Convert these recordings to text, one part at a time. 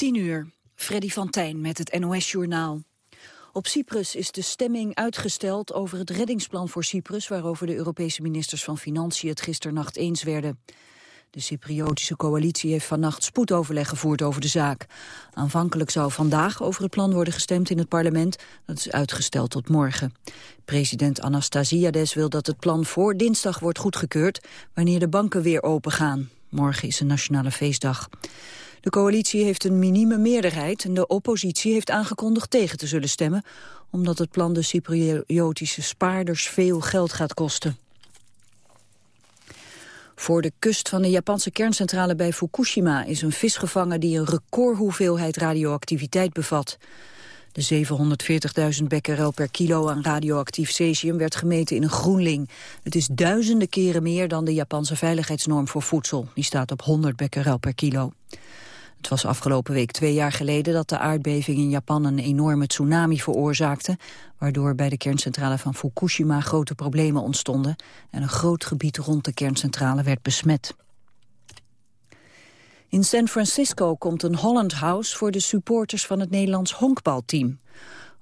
10 uur, Freddy van Tijn met het NOS-journaal. Op Cyprus is de stemming uitgesteld over het reddingsplan voor Cyprus... waarover de Europese ministers van Financiën het gisternacht eens werden. De Cypriotische coalitie heeft vannacht spoedoverleg gevoerd over de zaak. Aanvankelijk zou vandaag over het plan worden gestemd in het parlement. Dat is uitgesteld tot morgen. President Anastasiades wil dat het plan voor dinsdag wordt goedgekeurd... wanneer de banken weer open gaan. Morgen is een nationale feestdag. De coalitie heeft een minieme meerderheid en de oppositie heeft aangekondigd tegen te zullen stemmen, omdat het plan de Cypriotische spaarders veel geld gaat kosten. Voor de kust van de Japanse kerncentrale bij Fukushima is een vis gevangen die een recordhoeveelheid radioactiviteit bevat. De 740.000 becquerel per kilo aan radioactief cesium werd gemeten in een groenling. Het is duizenden keren meer dan de Japanse veiligheidsnorm voor voedsel. Die staat op 100 becquerel per kilo. Het was afgelopen week twee jaar geleden dat de aardbeving in Japan een enorme tsunami veroorzaakte, waardoor bij de kerncentrale van Fukushima grote problemen ontstonden en een groot gebied rond de kerncentrale werd besmet. In San Francisco komt een Holland House voor de supporters van het Nederlands honkbalteam.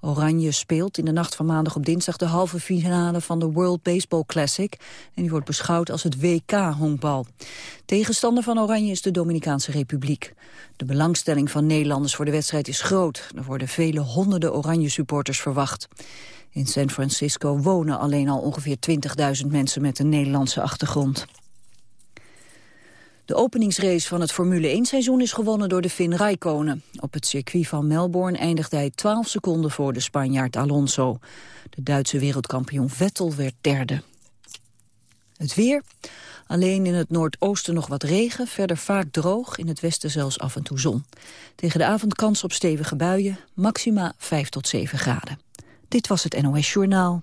Oranje speelt in de nacht van maandag op dinsdag de halve finale van de World Baseball Classic. En die wordt beschouwd als het WK-honkbal. Tegenstander van Oranje is de Dominicaanse Republiek. De belangstelling van Nederlanders voor de wedstrijd is groot. Er worden vele honderden Oranje supporters verwacht. In San Francisco wonen alleen al ongeveer 20.000 mensen met een Nederlandse achtergrond. De openingsrace van het Formule 1-seizoen is gewonnen door de Finn Raikkonen. Op het circuit van Melbourne eindigde hij 12 seconden voor de Spanjaard Alonso. De Duitse wereldkampioen Vettel werd derde. Het weer. Alleen in het noordoosten nog wat regen, verder vaak droog, in het westen zelfs af en toe zon. Tegen de avond kans op stevige buien, maxima 5 tot 7 graden. Dit was het NOS Journaal.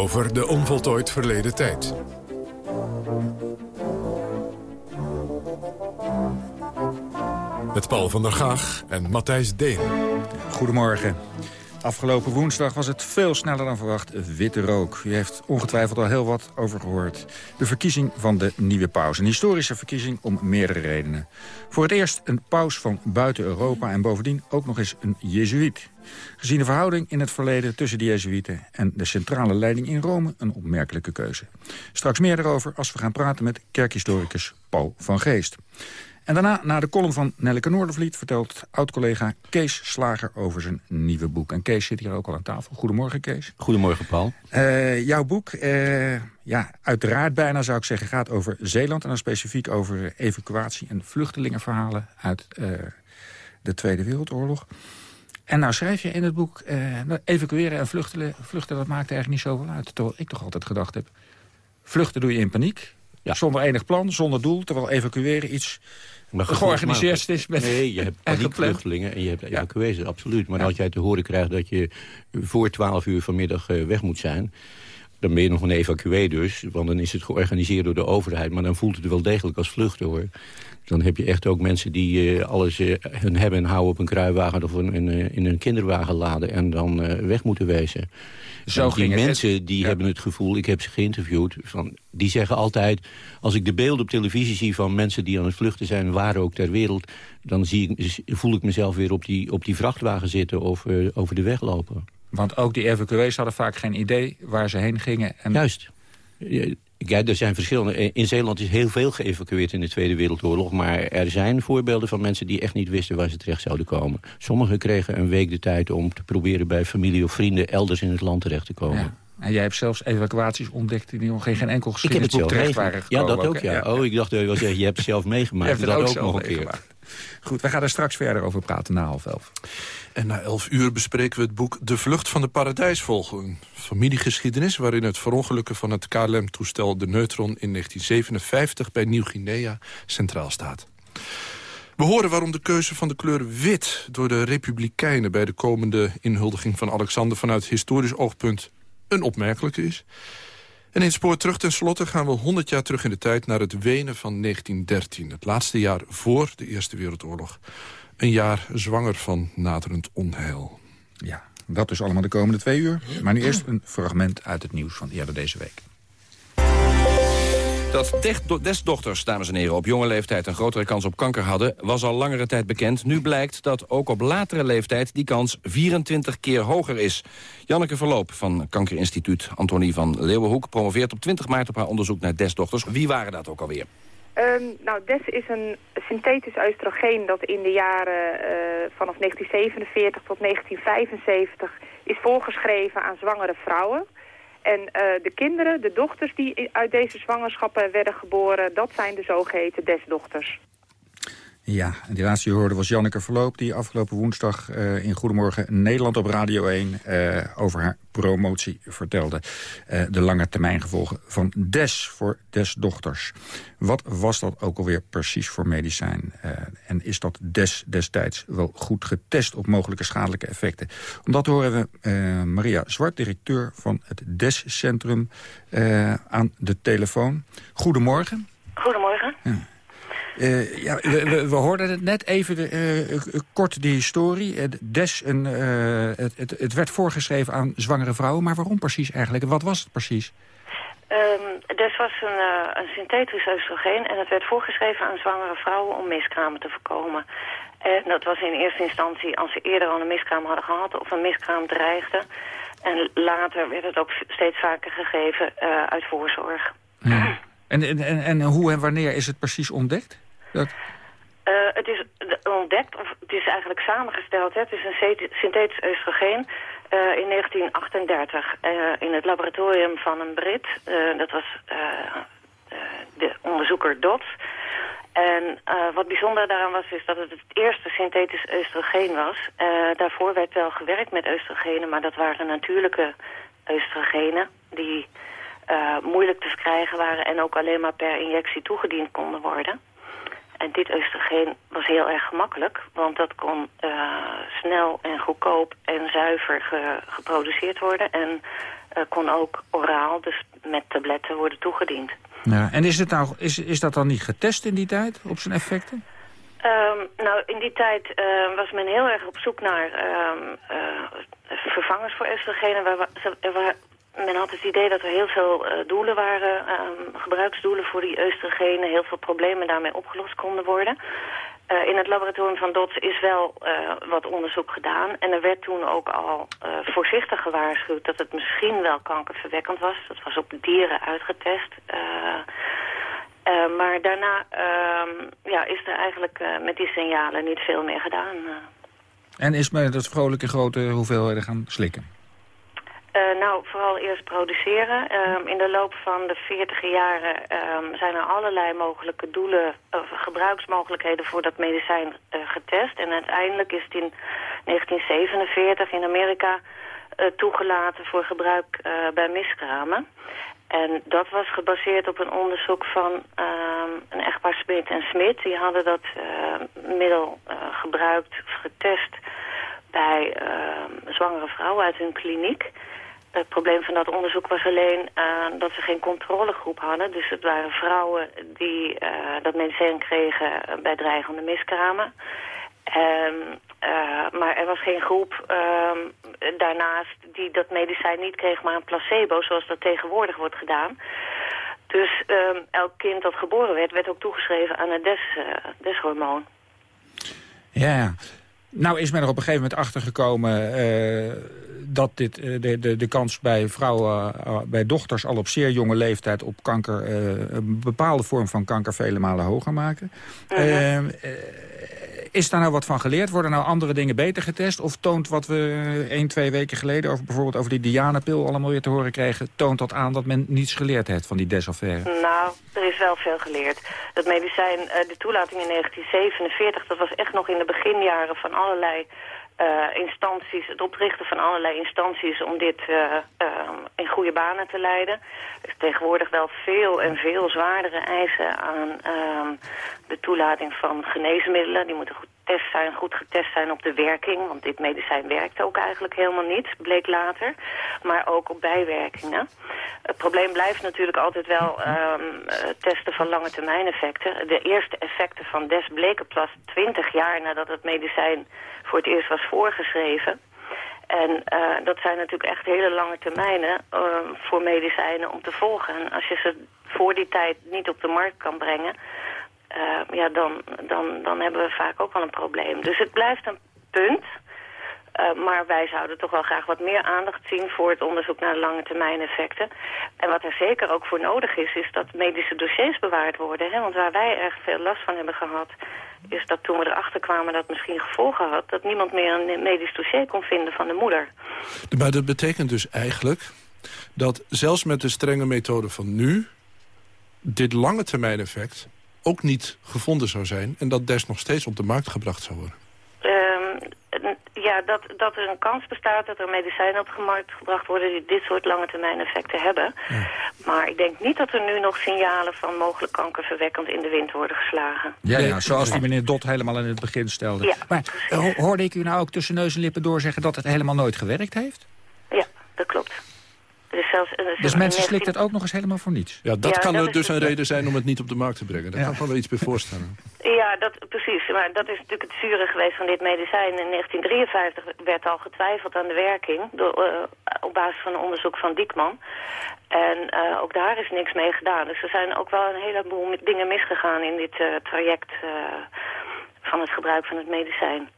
Over de onvoltooid verleden tijd. Met Paul van der Gaag en Matthijs Deen. Goedemorgen. Afgelopen woensdag was het veel sneller dan verwacht witte rook. U heeft ongetwijfeld al heel wat over gehoord. De verkiezing van de nieuwe paus. Een historische verkiezing om meerdere redenen. Voor het eerst een paus van buiten Europa en bovendien ook nog eens een jezuïet. Gezien de verhouding in het verleden tussen de jezuïeten en de centrale leiding in Rome een opmerkelijke keuze. Straks meer daarover als we gaan praten met kerkhistoricus Paul van Geest. En daarna, na de column van Nelleke Noordervliet... vertelt oud-collega Kees Slager over zijn nieuwe boek. En Kees zit hier ook al aan tafel. Goedemorgen, Kees. Goedemorgen, Paul. Uh, jouw boek, uh, ja, uiteraard bijna zou ik zeggen... gaat over Zeeland en dan specifiek over evacuatie... en vluchtelingenverhalen uit uh, de Tweede Wereldoorlog. En nou schrijf je in het boek... evacueren en vluchten, vluchten, dat maakt eigenlijk niet zoveel uit. Terwijl ik toch altijd gedacht heb... vluchten doe je in paniek... Ja. Zonder enig plan, zonder doel, terwijl evacueren iets maar georganiseerd is. Met nee, je hebt paniekvluchtelingen en je hebt evacuees, absoluut. Maar als jij te horen krijgt dat je voor 12 uur vanmiddag weg moet zijn... dan ben je nog een evacuee dus, want dan is het georganiseerd door de overheid. Maar dan voelt het wel degelijk als vluchten, hoor. Dan heb je echt ook mensen die uh, alles uh, hun hebben en houden op een kruiwagen... of een, in, in een kinderwagen laden en dan uh, weg moeten wezen. Zo die mensen die hebben het gevoel, ik heb ze geïnterviewd... Van, die zeggen altijd, als ik de beelden op televisie zie... van mensen die aan het vluchten zijn, waar ook ter wereld... dan zie ik, voel ik mezelf weer op die, op die vrachtwagen zitten of over de weg lopen. Want ook die evacuees hadden vaak geen idee waar ze heen gingen. En... Juist. Ja, er zijn verschillende. In Zeeland is heel veel geëvacueerd in de Tweede Wereldoorlog. Maar er zijn voorbeelden van mensen die echt niet wisten waar ze terecht zouden komen. Sommigen kregen een week de tijd om te proberen bij familie of vrienden elders in het land terecht te komen. Ja. En jij hebt zelfs evacuaties ontdekt die nog geen enkel geschiedenisboek terecht waren gekomen. Ja, dat ook, ja. Oh, ik dacht, je hebt het zelf meegemaakt. Je hebt het dat ook, nog een keer. Goed, we gaan er straks verder over praten na half elf. En na elf uur bespreken we het boek De Vlucht van de Paradijsvogel. Een familiegeschiedenis waarin het verongelukken van het KLM-toestel de Neutron in 1957 bij Nieuw-Guinea centraal staat. We horen waarom de keuze van de kleur wit door de Republikeinen... bij de komende inhuldiging van Alexander vanuit historisch oogpunt een opmerkelijke is. En in spoor terug ten slotte gaan we 100 jaar terug in de tijd... naar het Wenen van 1913, het laatste jaar voor de Eerste Wereldoorlog. Een jaar zwanger van naderend onheil. Ja, dat dus allemaal de komende twee uur. Maar nu eerst een fragment uit het nieuws van eerder deze week. Dat desdochters, dames en heren, op jonge leeftijd een grotere kans op kanker hadden... was al langere tijd bekend. Nu blijkt dat ook op latere leeftijd die kans 24 keer hoger is. Janneke Verloop van Kankerinstituut Antonie van Leeuwenhoek... promoveert op 20 maart op haar onderzoek naar desdochters. Wie waren dat ook alweer? Um, nou, DES is een synthetisch oestrogeen dat in de jaren uh, vanaf 1947 tot 1975 is voorgeschreven aan zwangere vrouwen. En uh, de kinderen, de dochters die uit deze zwangerschappen werden geboren, dat zijn de zogeheten desdochters. Ja, en die laatste die hoorde was Janneke Verloop... die afgelopen woensdag uh, in Goedemorgen Nederland op Radio 1... Uh, over haar promotie vertelde. Uh, de lange termijn gevolgen van DES voor DES-dochters. Wat was dat ook alweer precies voor medicijn? en is dat DES destijds wel goed getest op mogelijke schadelijke effecten? Om dat horen we Maria Zwart, directeur van het DES-centrum... aan de telefoon. Goedemorgen. Goedemorgen. Ja. Uh, ja, we, we, hoorden het net even de, uh, kort de historie. Des een, uh, het, het, het, werd voorgeschreven aan zwangere vrouwen. Maar waarom precies eigenlijk? Wat was het precies? Um, des was een, een synthetisch oestrogeen. En het werd voorgeschreven aan zwangere vrouwen om miskramen te voorkomen. En dat was in eerste instantie als ze eerder al een miskraam hadden gehad... of een miskraam dreigde. En later werd het ook steeds vaker gegeven uit voorzorg. Ja. En, en, en hoe en wanneer is het precies ontdekt? Uh, het is ontdekt, of het is eigenlijk samengesteld. Hè. Het is een synthetisch oestrogeen uh, in 1938 uh, eh, in het laboratorium van een Brit. dat was de onderzoeker Dots. En wat bijzonder daaraan was, is dat het het eerste synthetisch oestrogeen was. daarvoor werd wel gewerkt met oestrogenen, maar dat waren natuurlijke oestrogenen... die moeilijk te verkrijgen waren en ook alleen maar per injectie toegediend konden worden. En dit oestrogeen was heel erg gemakkelijk, want dat kon uh, snel en goedkoop en zuiver ge geproduceerd worden. En uh, kon ook oraal, dus met tabletten, worden toegediend. Ja, en is, het nou, is, is dat dan niet getest in die tijd, op zijn effecten? Um, nou, in die tijd uh, was men heel erg op zoek naar um, vervangers voor oestrogenen. Waar, waar, men had het idee dat er heel veel uh, doelen waren, um, gebruiksdoelen voor die oestrogenen, heel veel problemen daarmee opgelost konden worden. Uh, in het laboratorium van Dots is wel uh, wat onderzoek gedaan. En er werd toen ook al voorzichtig gewaarschuwd dat het misschien wel kankerverwekkend was. Dat was op dieren uitgetest. maar daarna ehm, ja, is er eigenlijk met die signalen niet veel meer gedaan. En is men dat vrolijke grote hoeveelheden gaan slikken? Uh, nou, vooral eerst produceren. Um, in de loop van de 40 jaren um, zijn er allerlei mogelijke doelen, gebruiksmogelijkheden voor dat medicijn uh, getest. En uiteindelijk is het in 1947 in Amerika uh, toegelaten voor gebruik bij miskramen. En dat was gebaseerd op een onderzoek van um, een echtpaar Smit en Smit. Die hadden dat middel gebruikt getest bij zwangere vrouwen uit hun kliniek. Het probleem van dat onderzoek was alleen uh, dat ze geen controlegroep hadden. Dus het waren vrouwen die uh, dat medicijn kregen bij dreigende miskramen. Um, uh, maar er was geen groep daarnaast die dat medicijn niet kreeg, maar een placebo, zoals dat tegenwoordig wordt gedaan. Dus elk kind dat geboren werd, werd ook toegeschreven aan het des, deshormoon. Ja, nou is men er op een gegeven moment achter gekomen dat dit, eh, de, de, de kans bij vrouwen, eh, bij dochters al op zeer jonge leeftijd op kanker, eh, een bepaalde vorm van kanker vele malen hoger maken. Uh is daar nou wat van geleerd? Worden nou andere dingen beter getest? Of toont wat we één, twee weken geleden... Over, bijvoorbeeld over die Diana-pil allemaal weer te horen kregen... toont dat aan dat men niets geleerd heeft van die desaffaire? Nou, er is wel veel geleerd. Dat medicijn, de toelating in 1947... dat was echt nog in de beginjaren van allerlei instanties, het oprichten van allerlei instanties om dit uh, uh, in goede banen te leiden. Er is tegenwoordig wel veel en veel zwaardere eisen aan ehm, de toelating van geneesmiddelen. Die moeten goed getest zijn, goed getest zijn op de werking. Want dit medicijn werkt ook eigenlijk helemaal niet, bleek later. Maar ook op bijwerkingen. Het probleem blijft natuurlijk altijd wel um, testen van lange termijn effecten. De eerste effecten van DES bleken pas 20 jaar nadat het medicijn voor het eerst was voorgeschreven. En uh, dat zijn natuurlijk echt hele lange termijnen uh, voor medicijnen om te volgen. En als je ze voor die tijd niet op de markt kan brengen... Uh, ja, dan, dan, dan hebben we vaak ook wel een probleem. Dus het blijft een punt. Uh, maar wij zouden toch wel graag wat meer aandacht zien voor het onderzoek naar lange termijn effecten. En wat er zeker ook voor nodig is, is dat medische dossiers bewaard worden. Hè? Want waar wij erg veel last van hebben gehad, is dat toen we erachter kwamen dat het misschien gevolgen had... dat niemand meer een medisch dossier kon vinden van de moeder. Maar dat betekent dus eigenlijk dat zelfs met de strenge methode van nu... dit lange termijn effect ook niet gevonden zou zijn... en dat des nog steeds op de markt gebracht zou worden? Ja, dat, dat er een kans bestaat dat er medicijnen op de markt gebracht worden... die dit soort lange termijn effecten hebben. Maar ik denk niet dat er nu nog signalen van mogelijk kankerverwekkend in de wind worden geslagen. Ja, ja zoals die meneer Dot helemaal in het begin stelde. Ja, maar hoorde ik u nou ook tussen neus en lippen door zeggen dat het helemaal nooit gewerkt heeft? Ja, dat klopt. Dus, zelfs, dus mensen slikken het ook nog eens helemaal voor niets? Ja, dat kan er dus een reden zijn om het niet op de markt te brengen. Daar kan ik wel iets bij voorstellen. Ja, dat, precies. Maar dat is natuurlijk het zure geweest van dit medicijn. In 1953 werd al getwijfeld aan de werking... Door, uh, op basis van een onderzoek van Diekman. En uh, ook daar is niks mee gedaan. Dus er zijn ook wel een heleboel dingen misgegaan in dit uh, traject... van het gebruik van het medicijn.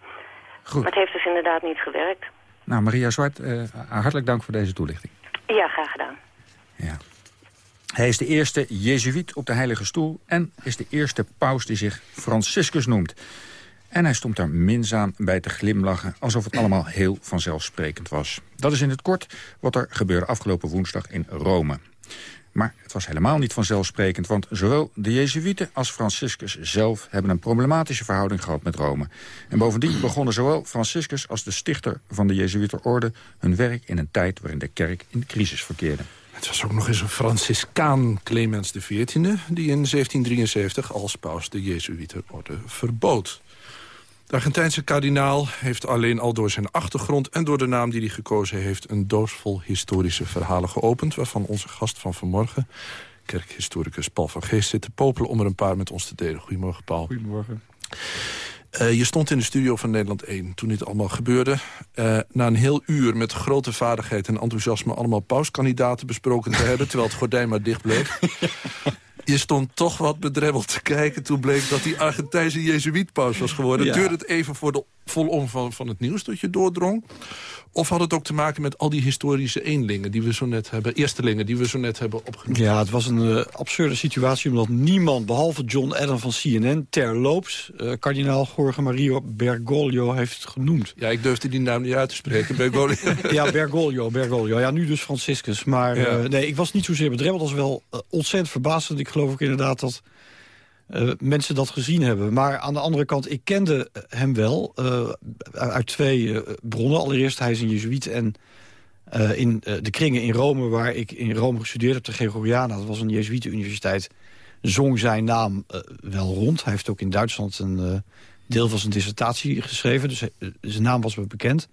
Goed. Maar het heeft dus inderdaad niet gewerkt. Nou, Maria Zwart, hartelijk dank voor deze toelichting. Ja, graag gedaan. Ja. Hij is de eerste jezuïet op de Heilige Stoel... en is de eerste paus die zich Franciscus noemt. En hij stond daar minzaam bij te glimlachen... alsof het allemaal heel vanzelfsprekend was. Dat is in het kort wat er gebeurde afgelopen woensdag in Rome. Maar het was helemaal niet vanzelfsprekend... want zowel de Jezuïeten als Franciscus zelf... hebben een problematische verhouding gehad met Rome. En bovendien begonnen zowel Franciscus als de stichter van de Jezuïeterorde... hun werk in een tijd waarin de kerk in crisis verkeerde. Het was ook nog eens een Franciscaan, Clemens XIV... die in 1773 als paus de Jezuïeterorde verbood. De Argentijnse kardinaal heeft alleen al door zijn achtergrond... en door de naam die hij gekozen heeft... een doos vol historische verhalen geopend... waarvan onze gast van vanmorgen, kerkhistoricus Paul van Geest... zit te popelen om er een paar met ons te delen. Goedemorgen, Paul. Goedemorgen. Uh, je stond in de studio van Nederland 1 toen dit allemaal gebeurde. Uh, na een heel uur met grote vaardigheid en enthousiasme... allemaal pauskandidaten besproken te hebben... terwijl het gordijn maar dicht bleef. je stond toch wat bedrebbeld te kijken... toen bleek dat die Argentijnse jezuïetpaus was geworden. Ja. Duurde het even voor de vol omvang van het nieuws dat je doordrong? Of had het ook te maken met al die historische eenlingen die we zo net hebben, eerstelingen die we zo net hebben opgenoemd? Ja, het was een uh, absurde situatie omdat niemand, behalve John Adam van CNN, terloops, uh, kardinaal Jorge Mario Bergoglio heeft genoemd. Ja, ik durfde die naam niet uit te spreken, Bergoglio. ja, Bergoglio, Bergoglio. Ja, nu dus Franciscus. Maar ja. uh, nee, ik was niet zozeer bedremmeld als wel ontzettend verbaasd. Ik geloof ook inderdaad dat uh, mensen dat gezien hebben. Maar aan de andere kant, ik kende hem wel uh, uit twee bronnen. Allereerst, hij is een jezuïet en in de kringen in Rome... waar ik in Rome gestudeerd heb, de Gregoriana... dat was een jezuïetenuniversiteit, zong zijn naam wel rond. Hij heeft ook in Duitsland een deel van zijn dissertatie geschreven. Dus zijn naam was me bekend.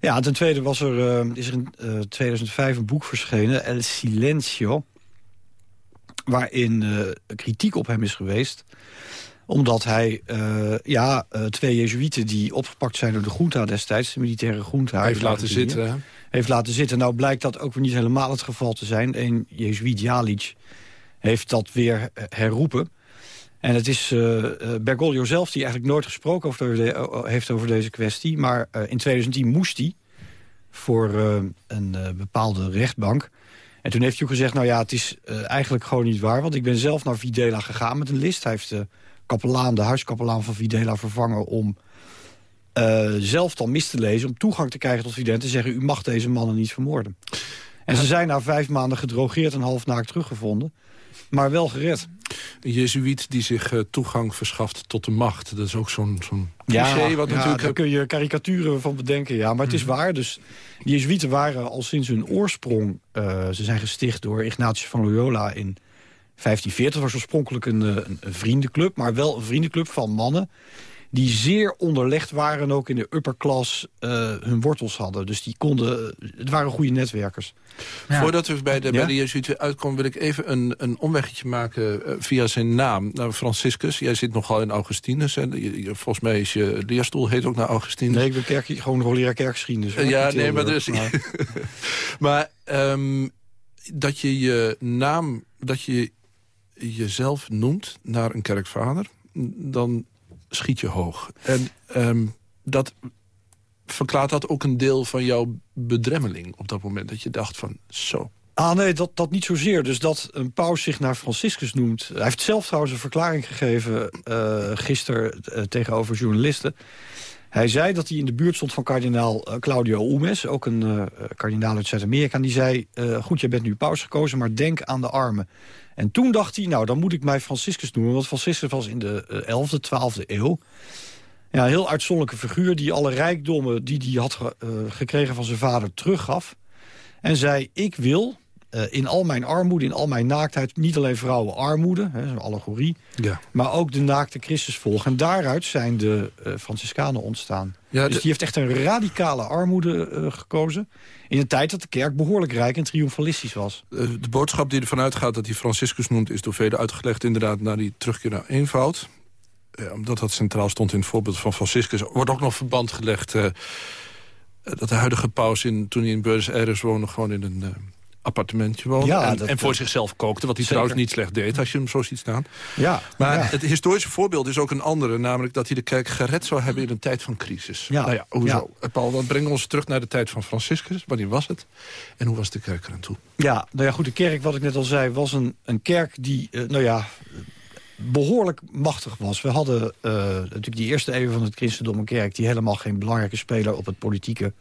Ja, ten tweede was er, is er in 2005 een boek verschenen, El Silencio waarin uh, kritiek op hem is geweest omdat hij uh, ja, uh, twee jezuïeten die opgepakt zijn door de junta destijds... de militaire junta... Hij heeft laten zitten. Hè? Heeft laten zitten. Nou blijkt dat ook weer niet helemaal het geval te zijn. Een jezuïet, Jalic, heeft dat weer herroepen. En het is uh, Bergoglio zelf die eigenlijk nooit gesproken over de, heeft over deze kwestie. Maar in 2010 moest hij voor een bepaalde rechtbank... En toen heeft ook gezegd, nou ja, het is uh, eigenlijk gewoon niet waar. Want ik ben zelf naar Videla gegaan met een list. Hij heeft uh, kapelaan, de huiskapelaan van Videla vervangen... om uh, zelf dan mis te lezen, om toegang te krijgen tot Videla... te zeggen, u mag deze mannen niet vermoorden. En ze zijn na vijf maanden gedrogeerd en halfnaakt teruggevonden. Maar wel gered. Een jezuïet die zich uh, toegang verschaft tot de macht. Dat is ook zo'n zo'n cliché. Ja, wat ja, natuurlijk... daar kun je karikaturen van bedenken. Ja, maar het is Mhm. waar. Dus die jezuïeten waren al sinds hun oorsprong... uh, ze zijn gesticht door Ignatius van Loyola in 1540. was oorspronkelijk een, een, een vriendenclub. Maar wel een vriendenclub van mannen die zeer onderlegd waren... en ook in de upper class uh, hun wortels hadden. Dus die konden... Het waren goede netwerkers. Ja. Voordat we bij de, Ja? bij de Jezuïeten uitkomen... wil ik even een, een omweggetje maken uh, via zijn naam. Nou, Franciscus, jij zit nogal in Augustinus. Je, volgens mij is je leerstoel heet ook naar Augustinus. Nee, ik ben kerk, gewoon hoogleraar kerkgeschiedenis. Uh, ja, nee, maar dus... Maar, maar um, dat je je naam... dat je jezelf noemt naar een kerkvader... dan schiet je hoog. En um, dat verklaart dat ook een deel van jouw bedremmeling op dat moment. Dat je dacht van, zo. Ah nee, dat, dat niet zozeer. Dus dat een paus zich naar Franciscus noemt. Hij heeft zelf trouwens een verklaring gegeven uh, gisteren uh, tegenover journalisten. Hij zei dat hij in de buurt stond van kardinaal uh, Claudio Umes, ook een kardinaal uit Zuid-Amerika. En die zei, goed, je bent nu paus gekozen, maar denk aan de armen. En toen dacht hij, nou, dan moet ik mij Franciscus noemen. Want Franciscus was in de 11e, 12e eeuw. Ja, een heel uitzonderlijke figuur die alle rijkdommen die hij had ge uh, gekregen van zijn vader teruggaf. En zei, ik wil uh, in al mijn armoede, in al mijn naaktheid... niet alleen vrouwenarmoede, een allegorie... Ja. maar ook de naakte Christus volgen. En daaruit zijn de uh, Franciscanen ontstaan. Ja, dus die heeft echt een radicale armoede uh, gekozen... in een tijd dat de kerk behoorlijk rijk en triomfalistisch was. De boodschap die ervan uitgaat dat hij Franciscus noemt... is door velen uitgelegd inderdaad naar die terugkeer naar eenvoud. Omdat dat centraal stond in het voorbeeld van Franciscus... wordt ook nog verband gelegd... Dat de huidige paus, in, toen hij in Buenos Aires woonde... gewoon in een appartementje woonde. Ja, en, dat, en, voor zichzelf kookte, wat hij zeker. trouwens niet slecht deed... als je hem zo ziet staan. Ja, maar ja. het historische voorbeeld is ook een andere... namelijk dat hij de kerk gered zou hebben in een tijd van crisis. Ja. Nou ja, hoezo? Ja. Paul, dan brengen we ons terug naar de tijd van Franciscus. Wanneer was het? En hoe was de kerk eraan toe? Ja, nou ja, goed, de kerk, wat ik net al zei... was een, een kerk die, uh, nou ja behoorlijk machtig was. We hadden uh, natuurlijk die eerste eeuw van het christendom een kerk... die helemaal geen belangrijke speler op het politieke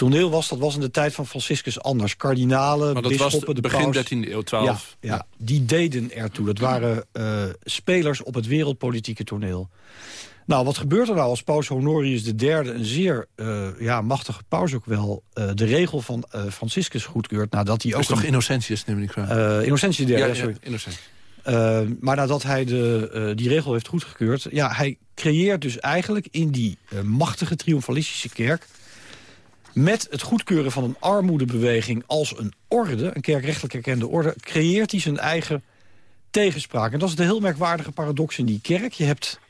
toneel was. Dat was in de tijd van Franciscus anders. Kardinalen, maar dat bisschoppen, was de begin paus, 13e eeuw, 12. Ja, ja, die deden ertoe. Dat waren uh, spelers op het wereldpolitieke toneel. Nou, wat gebeurt er nou als paus Honorius III... een zeer uh, ja, machtige paus ook wel... Uh, de regel van Franciscus goedkeurt... nadat hij ook ook toch een, Innocentius, neem ik aan. Innocentius III, ja, ja, sorry. Ja, maar nadat hij de, die regel heeft goedgekeurd... ja, hij creëert dus eigenlijk in die machtige triomfalistische kerk... met het goedkeuren van een armoedebeweging als een orde... een kerkrechtelijk erkende orde... creëert hij zijn eigen tegenspraak. En dat is de heel merkwaardige paradox in die kerk. Je hebt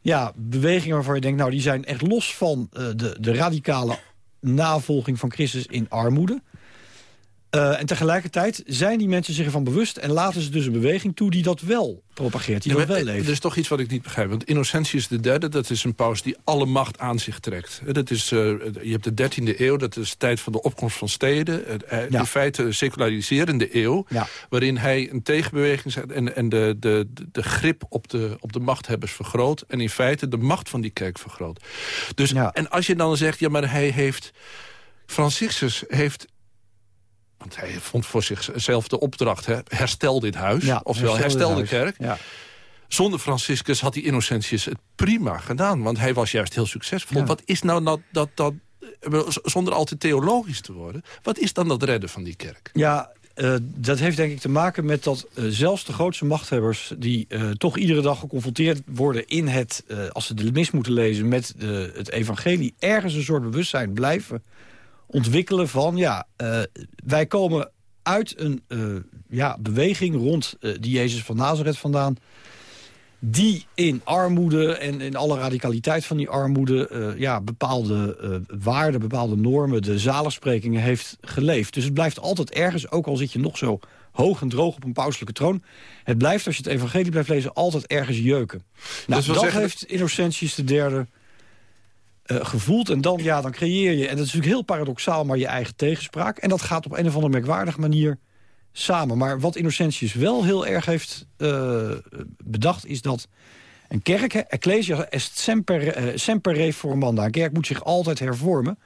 ja, bewegingen waarvan je denkt... nou, die zijn echt los van de, de radicale navolging van Christus in armoede... Uh, en tegelijkertijd zijn die mensen zich ervan bewust... en laten ze dus een beweging toe die dat wel propageert, die ja, dat wel leeft. Er is toch iets wat ik niet begrijp. Want Innocentius III, dat is een paus die alle macht aan zich trekt. Dat is, uh, je hebt de 13e eeuw, dat is de tijd van de opkomst van steden. Uh, ja. In feite een seculariserende eeuw. Ja. Waarin hij een tegenbeweging zet en, en de, de, de grip op de, op de machthebbers vergroot. En in feite de macht van die kerk vergroot. Dus. En als je dan zegt, ja maar hij heeft... Franciscus heeft want hij vond voor zichzelf de opdracht, hè, herstel dit huis. Ja, oftewel, herstel, herstel de kerk. Ja. Zonder Franciscus had die Innocentius het prima gedaan. Want hij was juist heel succesvol. Ja. Wat is nou dat, dat, dat, zonder al te theologisch te worden... wat is dan dat redden van die kerk? Ja, uh, dat heeft denk ik te maken met dat uh, zelfs de grootste machthebbers... die uh, toch iedere dag geconfronteerd worden in het... als ze de mis moeten lezen met het evangelie... ergens een soort bewustzijn blijven ontwikkelen van... ja, uh, wij komen uit een uh, ja, beweging rond uh, die Jezus van Nazareth vandaan... die in armoede en in alle radicaliteit van die armoede... ja, bepaalde waarden, bepaalde normen, de zaligsprekingen heeft geleefd. Dus het blijft altijd ergens, ook al zit je nog zo hoog en droog op een pauselijke troon... het blijft, als je het evangelie blijft lezen, altijd ergens jeuken. Nou, dat, dat zeggen... heeft Innocentius de derde... Uh, gevoeld. En dan, ja, dan creëer je, en dat is natuurlijk heel paradoxaal... maar je eigen tegenspraak. En dat gaat op een of andere merkwaardige manier samen. Maar wat Innocentius wel heel erg heeft uh, bedacht... is dat een kerk, ecclesia est semper, uh, semper reformanda. Een kerk moet zich altijd hervormen.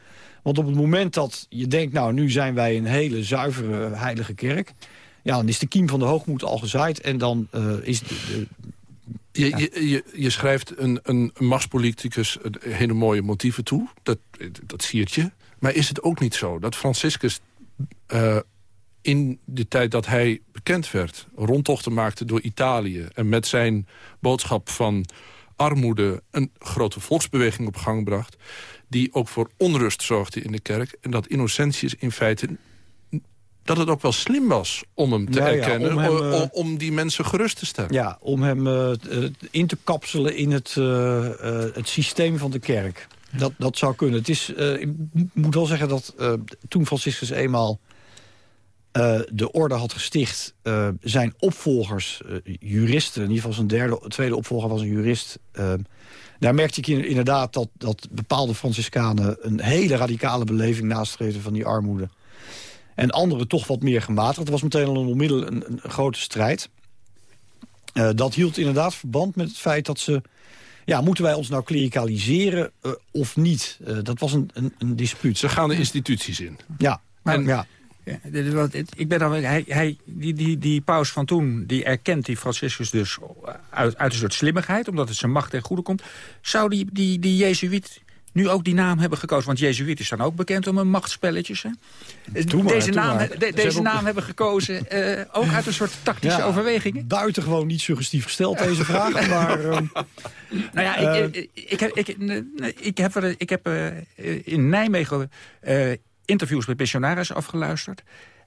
Want op het moment dat je denkt... nou, nu zijn wij een hele zuivere heilige kerk... ja, dan is de kiem van de hoogmoed al gezaaid... en dan is de je, je, je, je, schrijft een, een machtspoliticus hele mooie motieven toe. Dat, dat siert je. Maar is het ook niet zo dat Franciscus uh, in de tijd dat hij bekend werd... rondtochten maakte door Italië... en met zijn boodschap van armoede een grote volksbeweging op gang bracht... die ook voor onrust zorgde in de kerk. En dat Innocentius in feite dat het ook wel slim was om hem te erkennen... om, hem, om, om, die mensen gerust te stellen. Ja, om hem uh, in te kapselen in het, uh, het systeem van de kerk. Dat, dat zou kunnen. Het is, ik moet wel zeggen dat toen Franciscus eenmaal de orde had gesticht. Zijn opvolgers, juristen, in ieder geval zijn derde, tweede opvolger was een jurist. daar merkte ik inderdaad dat, dat bepaalde Franciscanen... een hele radicale beleving nastreven van die armoede. En anderen toch wat meer gematigd. Het was meteen al een onmiddellijk een, een, grote strijd. dat hield inderdaad verband met het feit dat ze... Ja, moeten wij ons nou klericaliseren of niet? dat was een, een, een dispuut. Ze gaan de instituties in. Ja, maar, ja. Ja, ik ben dan, hij, hij, die, die, die paus van toen, die erkent die Franciscus dus uit, uit een soort slimmigheid... omdat het zijn macht ten goede komt. Zou die, die, die Jezuïet nu ook die naam hebben gekozen? Want Jezuïeten staan ook bekend om hun machtspelletjes. Hè? deze naam, deze naam hebben gekozen uh, ook uit een soort tactische ja, overwegingen? Buitengewoon niet suggestief gesteld, deze vraag. maar, uh, nou ja, ik, ik, ik, heb, ik, ik heb, ik heb uh, in Nijmegen interviews met missionarissen afgeluisterd.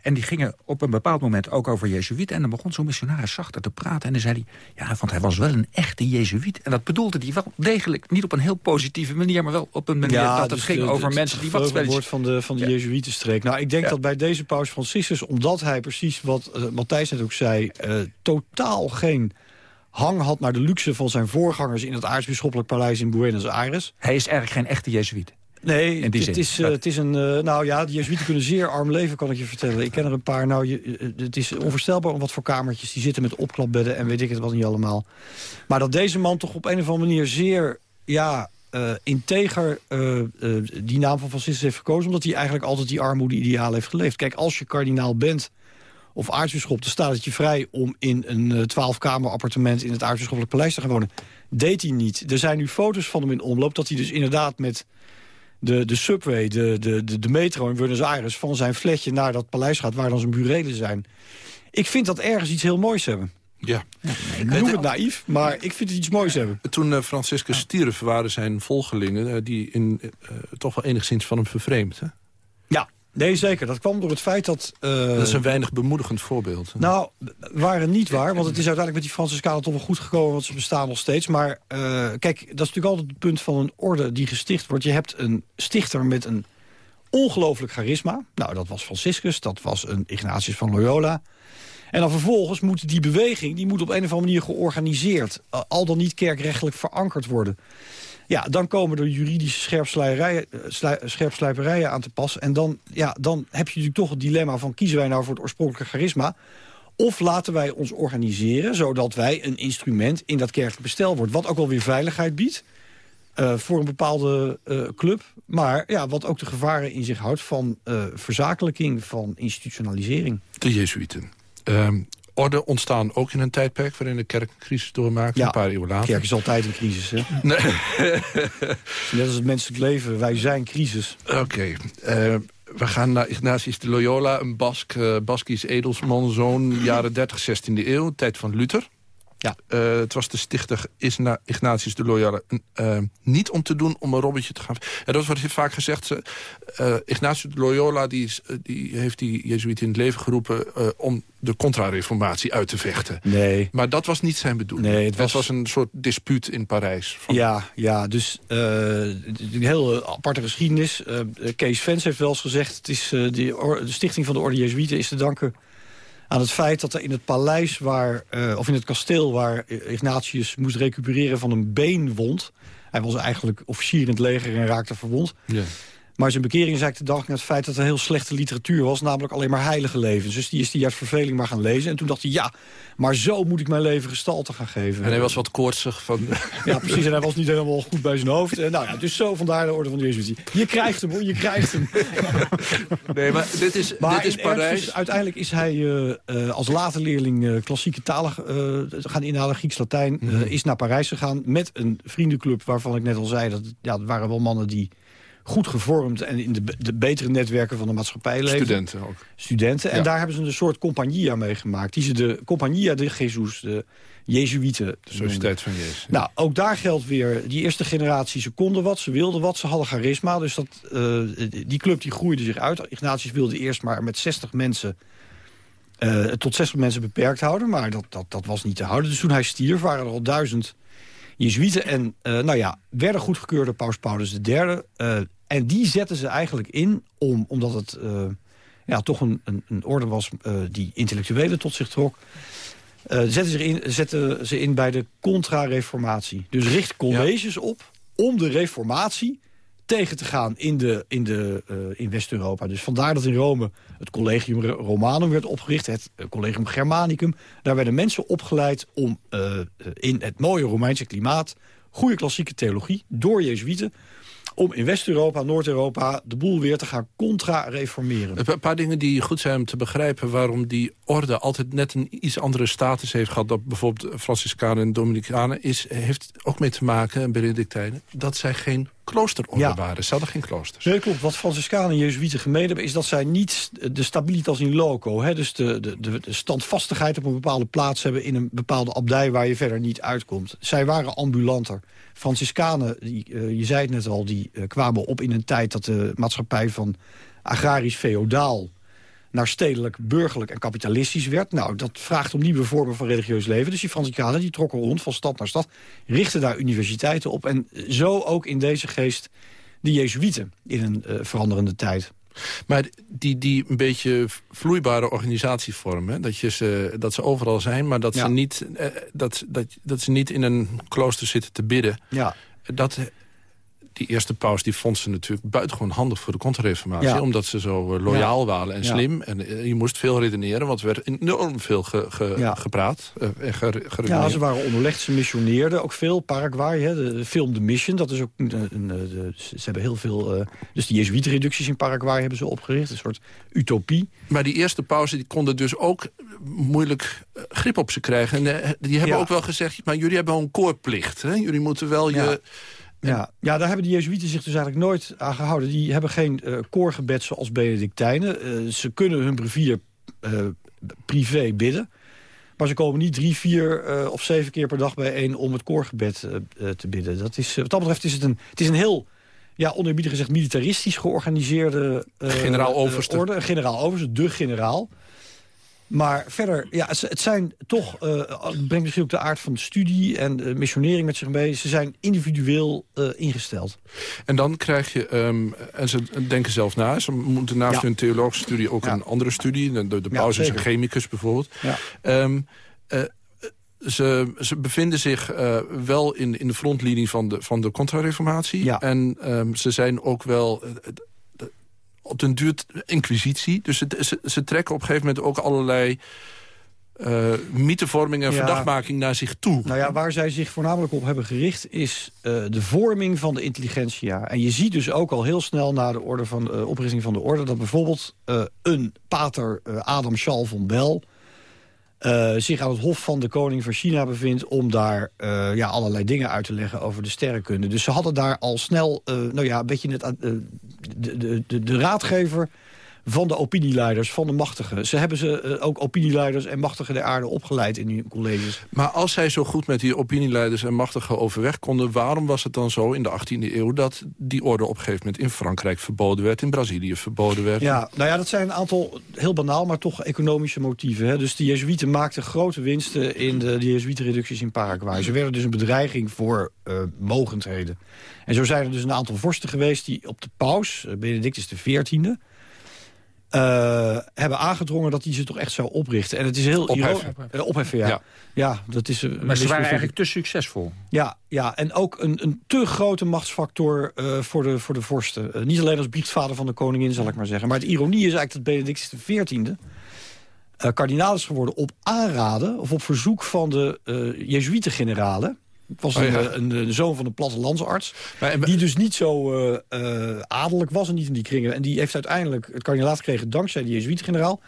En die gingen op een bepaald moment ook over Jezuïeten. En dan begon zo'n missionaris zachter te praten. En dan zei hij, ja, want hij was wel een echte Jezuïet. En dat bedoelde hij wel degelijk, niet op een heel positieve manier... maar wel op een manier dat het dus ging over mensen die wat... Het woord van de, van de Jezuïetenstreek. Nou, ik denk dat bij deze paus Franciscus... omdat hij precies wat uh, Matthijs net ook zei... Uh, totaal geen hang had naar de luxe van zijn voorgangers... in het aartsbisschoppelijk paleis in Buenos Aires. Hij is eigenlijk geen echte Jezuïet. Nee, het, is, uh, het is een... Uh, nou ja, de Jezuïeten kunnen zeer arm leven, kan ik je vertellen. Ik ken er een paar. Nou, je, eh, het is onvoorstelbaar om wat voor kamertjes. Die zitten met opklapbedden en weet ik het wat niet allemaal. Maar dat deze man toch op een of andere manier zeer... Ja, uh, integer die naam van Franciscus heeft gekozen... omdat hij eigenlijk altijd die armoede-ideaal heeft geleefd. Kijk, als je kardinaal bent of aartsbisschop... dan staat het je vrij om in een twaalfkamer appartement... in het aartsbisschoppelijk paleis te gaan wonen. Deed hij niet. Er zijn nu foto's van hem in omloop... dat hij dus inderdaad met de, de subway, de, de, de, metro in Buenos Aires... van zijn flatje naar dat paleis gaat waar dan zijn burelen zijn. Ik vind dat ergens iets heel moois hebben. Ja. ja ik noem het naïef, maar ik vind het iets moois hebben. Toen uh, Franciscus stierf waren zijn volgelingen... Uh, die in, uh, toch wel enigszins van hem vervreemd. Hè? Ja, Nee, zeker. Dat kwam door het feit dat... Uh... Dat is een weinig bemoedigend voorbeeld. Nou, waren niet waar. Want het is uiteindelijk met die Franciscanen toch wel goed gekomen... want ze bestaan nog steeds. Maar uh, kijk, dat is natuurlijk altijd het punt van een orde die gesticht wordt. Je hebt een stichter met een ongelooflijk charisma. Nou, dat was Franciscus, dat was een Ignatius van Loyola. En dan vervolgens moet die beweging... die moet op een of andere manier georganiseerd... al dan niet kerkrechtelijk verankerd worden. Ja, dan komen er juridische eh, scherpslijperijen aan te pas. En dan, ja, dan heb je natuurlijk toch het dilemma van... kiezen wij nou voor het oorspronkelijke charisma... Of laten wij ons organiseren zodat wij een instrument in dat kerkelijk bestel wordt. Wat ook alweer veiligheid biedt uh, voor een bepaalde club. Maar ja, wat ook de gevaren in zich houdt van uh, verzakelijking, van institutionalisering. De Jezuïeten. Orde ontstaan ook in een tijdperk waarin de kerk een crisis doormaakt, een paar eeuwen later. de kerk is altijd een crisis, hè? Nee. Net als het menselijk leven, wij zijn crisis. Oké. Eh, we gaan naar Ignatius de Loyola, een Bask, uh, Baskisch edelsman, zoon, jaren 30, 16e eeuw, tijd van Luther. Ja. Uh, het was de stichter Ignatius de Loyola uh, niet om te doen om een robbetje te gaan... En dat wordt vaak gezegd. Uh, Ignatius de Loyola die, is, die heeft die Jezuïet in het leven geroepen... om de contra-reformatie uit te vechten. Nee. Maar dat was niet zijn bedoeling. Nee, het was... was een soort dispuut in Parijs. Van... Ja, ja, dus een heel aparte geschiedenis. Kees Vens heeft wel eens gezegd... Het is, de, de stichting van de Orde Jezuïeten is te danken aan het feit dat er in het paleis waar, uh, of in het kasteel waar Ignatius moest recupereren van een beenwond. Hij was eigenlijk officier in het leger en raakte verwond. Ja. Maar zijn bekering is eigenlijk te danken aan het feit dat er heel slechte literatuur was. Namelijk alleen maar heilige levens. Dus die is die uit verveling maar gaan lezen. En toen dacht hij, ja, maar zo moet ik mijn leven gestalte gaan geven. En hij was wat koortsig van... Ja, precies. En hij was niet helemaal goed bij zijn hoofd. En nou ja, dus zo vandaar de orde van de Jezus. Je krijgt hem hoor, je krijgt hem. Nee, maar dit is, dit is Parijs. uiteindelijk is hij uh, uh, als late leerling uh, klassieke talen gaan inhalen. Grieks-Latijn. Mm -hmm. is naar Parijs gegaan met een vriendenclub waarvan ik net al zei... dat ja, dat waren wel mannen die goed gevormd en in de, de betere netwerken van de maatschappij leven. Studenten ook. Studenten. En daar hebben ze een soort compagnia mee gemaakt. Die ze de Compagnia de Jesus, de Jezuïeten. De Sociëteit van Jezus. Nou, ook daar geldt weer, die eerste generatie, ze konden wat, ze wilden wat, ze hadden charisma. Dus dat, uh, die club die groeide zich uit. Ignatius wilde eerst maar met 60 mensen... Uh, tot 60 mensen beperkt houden, maar dat, dat, dat was niet te houden. Dus toen hij stierf waren er al duizend Jezuïeten. En uh, nou ja, werden goedgekeurd door paus Paulus III. Uh, en die zetten ze eigenlijk in, om, omdat het uh, ja, toch een, een, een orde was die intellectuelen tot zich trok. zetten, ze in, zetten ze in bij de contra-reformatie. Dus richt colleges ja. op om de reformatie tegen te gaan in, de, in, de, uh, in West-Europa. Dus vandaar dat in Rome het Collegium Romanum werd opgericht, het Collegium Germanicum. Daar werden mensen opgeleid om uh, in het mooie Romeinse klimaat... goede klassieke theologie door Jezuïeten om in West-Europa, Noord-Europa de boel weer te gaan contra-reformeren. Een paar dingen die goed zijn om te begrijpen... waarom die orde altijd net een iets andere status heeft gehad... dan bijvoorbeeld Franciscanen en Dominicanen... Is, heeft ook mee te maken, Benedictijnen... dat zij geen kloosterorde ja. waren. Ze hadden geen kloosters. Nee, klopt. Wat Franciscanen en Jezuïeten gemeen hebben... is dat zij niet de stabilitas in loco... Hè, dus de, de, de standvastigheid op een bepaalde plaats hebben... in een bepaalde abdij waar je verder niet uitkomt. Zij waren ambulanter. Franciscanen, die, uh, je zei het net al, die uh, kwamen op in een tijd... dat de maatschappij van agrarisch-feodaal naar stedelijk, burgerlijk en kapitalistisch werd. Nou, dat vraagt om nieuwe vormen van religieus leven. Dus die Franciscanen die trokken rond van stad naar stad, richtten daar universiteiten op. En zo ook in deze geest de Jezuïeten in een uh, veranderende tijd. Maar die, die een beetje vloeibare organisatievorm... Hè? Dat, je ze, dat ze overal zijn, maar dat, ja. ze niet, eh, dat, dat, dat ze niet in een klooster zitten te bidden... Ja. Dat, die eerste paus die vond ze natuurlijk buitengewoon handig voor de contra-reformatie. Ja. Omdat ze zo uh, loyaal ja. waren en slim. En uh, je moest veel redeneren, want er werd enorm veel ge, ge, ja. gepraat uh, en geredeneerd. Ja, ze waren onderlegd, ze missioneerden ook veel. Paraguay, hè, de, de film The Mission, dat is ook... Een, een, de, ze hebben heel veel... dus die Jezuïetenreducties in Paraguay hebben ze opgericht. Een soort utopie. Maar die eerste pausen die konden dus ook moeilijk grip op ze krijgen. En die hebben ook wel gezegd, maar jullie hebben een koorplicht. Hè? Jullie moeten wel je... Ja, ja, daar hebben de Jezuïeten zich dus eigenlijk nooit aan gehouden. Die hebben geen uh, koorgebed zoals Benedictijnen. Uh, ze kunnen hun brevier uh, privé bidden. Maar ze komen niet drie, vier of zeven keer per dag bijeen om het koorgebed te bidden. Dat is, wat dat betreft is het een, het is een heel, ja, oneerbiedig gezegd, militaristisch georganiseerde generaal-overste. orde. Generaal-overste, de generaal. Maar verder, ja, het, zijn toch, uh, brengt misschien ook de aard van de studie en de missionering met zich mee. Ze zijn individueel uh, ingesteld. En dan krijg je, um, en ze denken zelf na, ze moeten naast ja. hun theologische studie ook ja. een andere studie. De, de, is een chemicus bijvoorbeeld. Um, uh, ze, ze bevinden zich uh, wel in, in de frontlinie van de, van de contra-reformatie. Ja. En um, ze zijn ook wel op den duur inquisitie. Dus ze, ze, ze, trekken op een gegeven moment ook allerlei... Uh, mythevorming en ja. verdachtmaking naar zich toe. Nou ja, waar zij zich voornamelijk op hebben gericht... is uh, de vorming van de intelligentsia. En je ziet dus ook al heel snel na de orde van, uh, oprichting van de orde... dat bijvoorbeeld een pater Adam Charles von Bell... Uh, zich aan het hof van de koning van China bevindt... om daar uh, ja, allerlei dingen uit te leggen over de sterrenkunde. Dus ze hadden daar al snel uh, nou ja, een beetje het, de, de, de raadgever van de opinieleiders, van de machtigen. Ze hebben ze uh, ook opinieleiders en machtigen der aarde opgeleid in hun colleges. Maar als zij zo goed met die opinieleiders en machtigen overweg konden... waarom was het dan zo in de 18e eeuw dat die orde op een gegeven moment... in Frankrijk verboden werd, in Brazilië verboden werd? Ja, nou ja, dat zijn een aantal, heel banaal, maar toch economische motieven. Hè? Dus de Jezuïeten maakten grote winsten in de, de Jezuïetenreducties in Paraguay. Ze werden dus een bedreiging voor uh, mogendheden. En zo zijn er dus een aantal vorsten geweest die op de paus, Benedictus XIV uh, hebben aangedrongen dat hij ze toch echt zou oprichten. En het is heel opheffen. Uh, opheffen, ja. ja. dat is, uh, maar ze waren eigenlijk te succesvol. Ja, ja en ook een, een te grote machtsfactor voor, de, voor de vorsten. niet alleen als biechtvader van de koningin, zal ik maar zeggen. Maar het ironie is eigenlijk dat Benedictus XIV... kardinaal is geworden op aanraden... of op verzoek van de Jezuïeten-generalen... Het was oh, een, een, zoon van een plattelandsarts. Maar, die dus niet zo uh, uh, adellijk was en niet in die kringen. En die heeft uiteindelijk het kardinaat gekregen dankzij de Jezuïeten-generaal.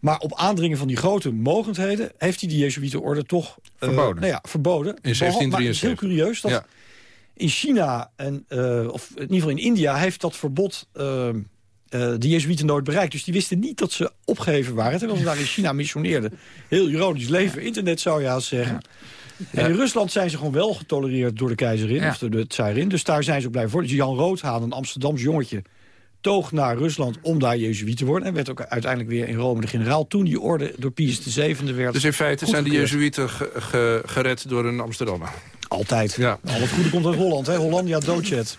Maar op aandringen van die grote mogendheden... heeft hij de Jezuïetenorde toch uh, verboden. Nou ja, verboden. In 1773. Maar het is heel curieus dat in China, en, of in ieder geval in India... heeft dat verbod de Jezuïeten nooit bereikt. Dus die wisten niet dat ze opgeheven waren... terwijl ze daar in China missioneerden. Heel ironisch leven, internet zou je haast zeggen. En in Rusland zijn ze gewoon wel getolereerd door de keizerin, of de, de tsarin. Dus daar zijn ze ook blijven voor. Dus Jan Roodhaan, een Amsterdams jongetje, toog naar Rusland om daar jezuïet te worden. En werd ook uiteindelijk weer in Rome de generaal. Toen die orde door Pius VII werd Dus in feite zijn de jezuïeten gered door een Amsterdammer? Altijd. Ja. Al het goede komt uit Holland, hè? Hollandia doodjet.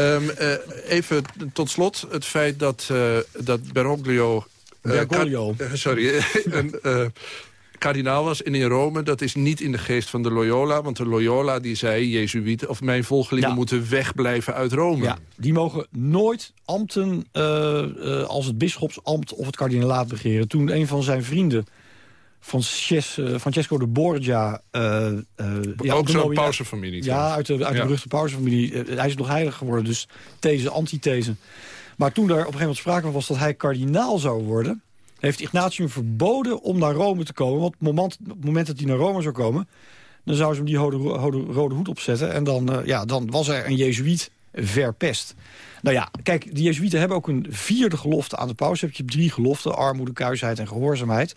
Um, uh, even tot slot het feit dat, uh, dat Bergoglio... Uh, Bergoglio. sorry, een, kardinaal was en in Rome, dat is niet in de geest van de Loyola. Want de Loyola die zei, Jezuïeten of mijn volgelingen moeten wegblijven uit Rome. Ja, die mogen nooit ambten uh, uh, als het bisschopsambt of het kardinaat begeren. Toen een van zijn vrienden... Francesco de Borgia. Uh, ja, ook zo'n pausefamilie. Ja, uit de, uit de beruchte pausefamilie. hij is nog heilig geworden, dus these, antithese. Maar toen er op een gegeven moment sprake van was dat hij kardinaal zou worden heeft Ignatius verboden om naar Rome te komen. Want op het moment, het moment dat hij naar Rome zou komen... dan zouden ze hem die rode, rode hoed opzetten. En dan, uh, ja, dan was er een jezuïet verpest. Nou ja, kijk, de jezuïeten hebben ook een vierde gelofte aan de paus. heb je drie geloften, armoede, kuisheid en gehoorzaamheid.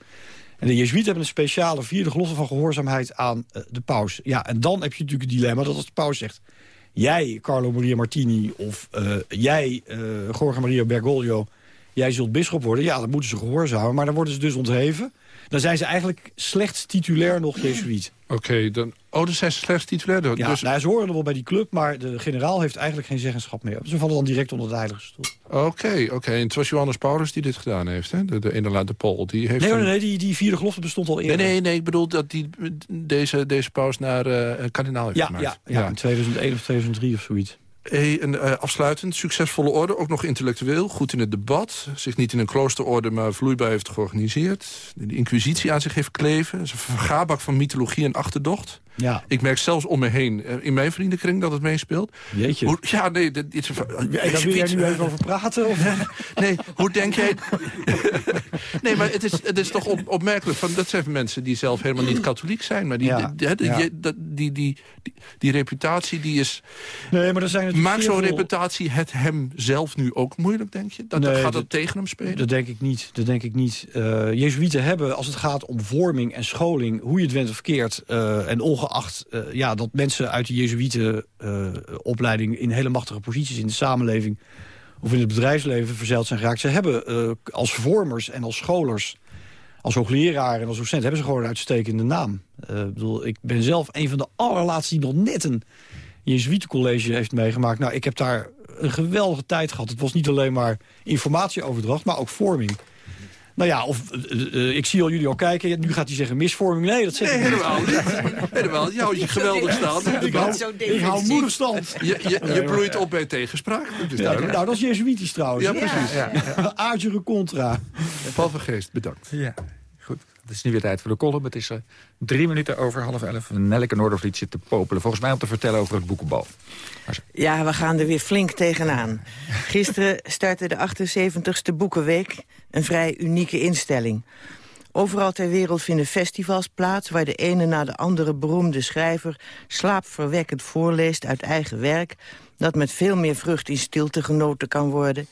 En de jezuïeten hebben een speciale vierde gelofte van gehoorzaamheid aan uh, de paus. Ja, en dan heb je natuurlijk het dilemma dat als de paus zegt... jij, Carlo Maria Martini, of uh, jij, Jorge Maria Bergoglio jij zult bisschop worden. Ja, dan moeten ze gehoorzamen. Maar dan worden ze dus ontheven. Dan zijn ze eigenlijk slechts titulair nog jezuïet. Oké, dan... Oh, dan zijn ze slechts titulair. Ja, dus... nou, ze horen er wel bij die club, maar de generaal heeft eigenlijk geen zeggenschap meer. Ze vallen dan direct onder de heilige stoel. Oké, oké. En het was Johannes Paulus die dit gedaan heeft, hè? De, de inderdaad de Pol. Die heeft nee, nee, nee, die, die vierde gelofte bestond al eerder. Nee, nee, nee, ik bedoel dat die, deze, deze paus naar uh, kardinaal heeft ja, gemaakt. Ja, ja, ja, in 2001 of 2003 of zoiets. Hey, een uh, afsluitend, succesvolle orde, ook nog intellectueel, goed in het debat. Zich niet in een kloosterorde, maar vloeibaar heeft georganiseerd. De inquisitie aan zich heeft kleven. Is een vergaarbak van mythologie en achterdocht. Ja. Ik merk zelfs om me heen, eh, in mijn vriendenkring, dat het meespeelt. Jeetje. Hoe, ja, nee. Dit, dit, ja, daar wil jij nu even over praten? Of? nee, hoe denk jij... nee, maar het is, het is toch op, opmerkelijk. Van, dat zijn mensen die zelf helemaal niet katholiek zijn. Maar die, ja. die, die, die, die, reputatie die is... Nee, maar er zijn Maakt zo'n reputatie het hem zelf nu ook moeilijk, denk je? Dat, nee, gaat dat, tegen hem spelen? Dat denk ik niet. Dat denk ik niet. Uh, Jezuïeten hebben, als het gaat om vorming en scholing... hoe je het went of keert, uh, en ongeacht uh, ja, dat mensen uit de Jezuïetenopleiding... in hele machtige posities in de samenleving of in het bedrijfsleven verzeild zijn geraakt... ze hebben als vormers en als scholers als hoogleraar en als docent hebben ze gewoon een uitstekende naam. Uh, bedoel, ik ben zelf een van de allerlaatste die nog net een Jezuïetencollege heeft meegemaakt. Nou, ik heb daar een geweldige tijd gehad. Het was niet alleen maar informatieoverdracht, maar ook vorming. Nou ja, of uh, ik zie al jullie al kijken. Nu gaat hij zeggen misvorming. Nee, dat zeg nee, ik helemaal niet. helemaal Je houdt je geweldig staan. ik, hou, ik hou moedig stand. Je, je, je bloeit op bij tegenspraak. Ja, nou, dat is Jezuïtisch trouwens. Ja, precies. Ja, ja. contra. Paul van Geest, bedankt. Ja. Het is nu weer tijd voor de column. Het is uh, drie minuten over half elf. Nelleke Noordervliet zit te popelen. Volgens mij om te vertellen over het boekenbal. Ja, we gaan er weer flink tegenaan. Gisteren startte de 78ste Boekenweek. Een vrij unieke instelling. Overal ter wereld vinden festivals plaats... waar de ene na de andere beroemde schrijver... slaapverwekkend voorleest uit eigen werk... dat met veel meer vrucht in stilte genoten kan worden.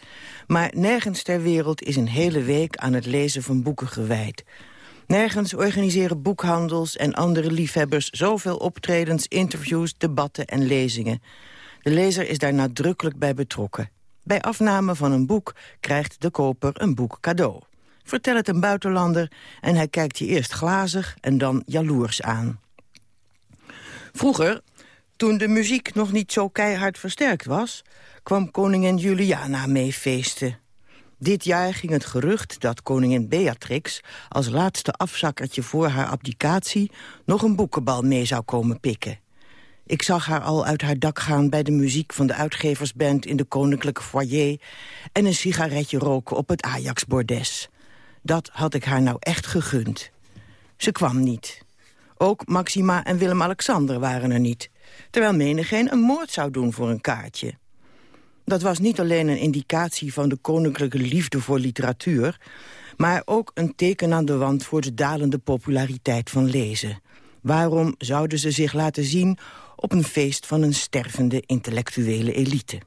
Maar nergens ter wereld is een hele week aan het lezen van boeken gewijd. Nergens organiseren boekhandels en andere liefhebbers zoveel optredens, interviews, debatten en lezingen. De lezer is daar nadrukkelijk bij betrokken. Bij afname van een boek krijgt de koper een boek cadeau. Vertel het een buitenlander en hij kijkt je eerst glazig en dan jaloers aan. Vroeger, toen de muziek nog niet zo keihard versterkt was... kwam koningin Juliana mee feesten. Dit jaar ging het gerucht dat koningin Beatrix... als laatste afzakkertje voor haar abdicatie... nog een boekenbal mee zou komen pikken. Ik zag haar al uit haar dak gaan bij de muziek van de uitgeversband... in de koninklijke foyer en een sigaretje roken op het Ajax-bordes. Dat had ik haar nou echt gegund. Ze kwam niet. Ook Maxima en Willem-Alexander waren er niet. Terwijl menigeen een moord zou doen voor een kaartje. Dat was niet alleen een indicatie van de koninklijke liefde voor literatuur... maar ook een teken aan de wand voor de dalende populariteit van lezen. Waarom zouden ze zich laten zien op een feest van een stervende intellectuele elite?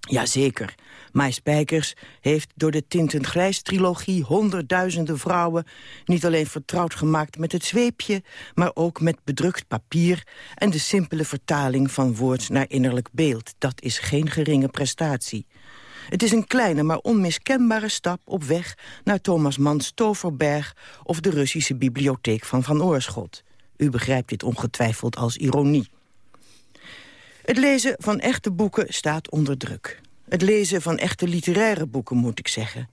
Jazeker, Maar Spijkers heeft door de Tintend Grijs-trilogie... honderdduizenden vrouwen niet alleen vertrouwd gemaakt met het zweepje... maar ook met bedrukt papier en de simpele vertaling van woord naar innerlijk beeld. Dat is geen geringe prestatie. Het is een kleine, maar onmiskenbare stap op weg... naar Thomas Manns Toverberg of de Russische bibliotheek van Van Oorschot. U begrijpt dit ongetwijfeld als ironie. Het lezen van echte boeken staat onder druk. Het lezen van echte literaire boeken, moet ik zeggen.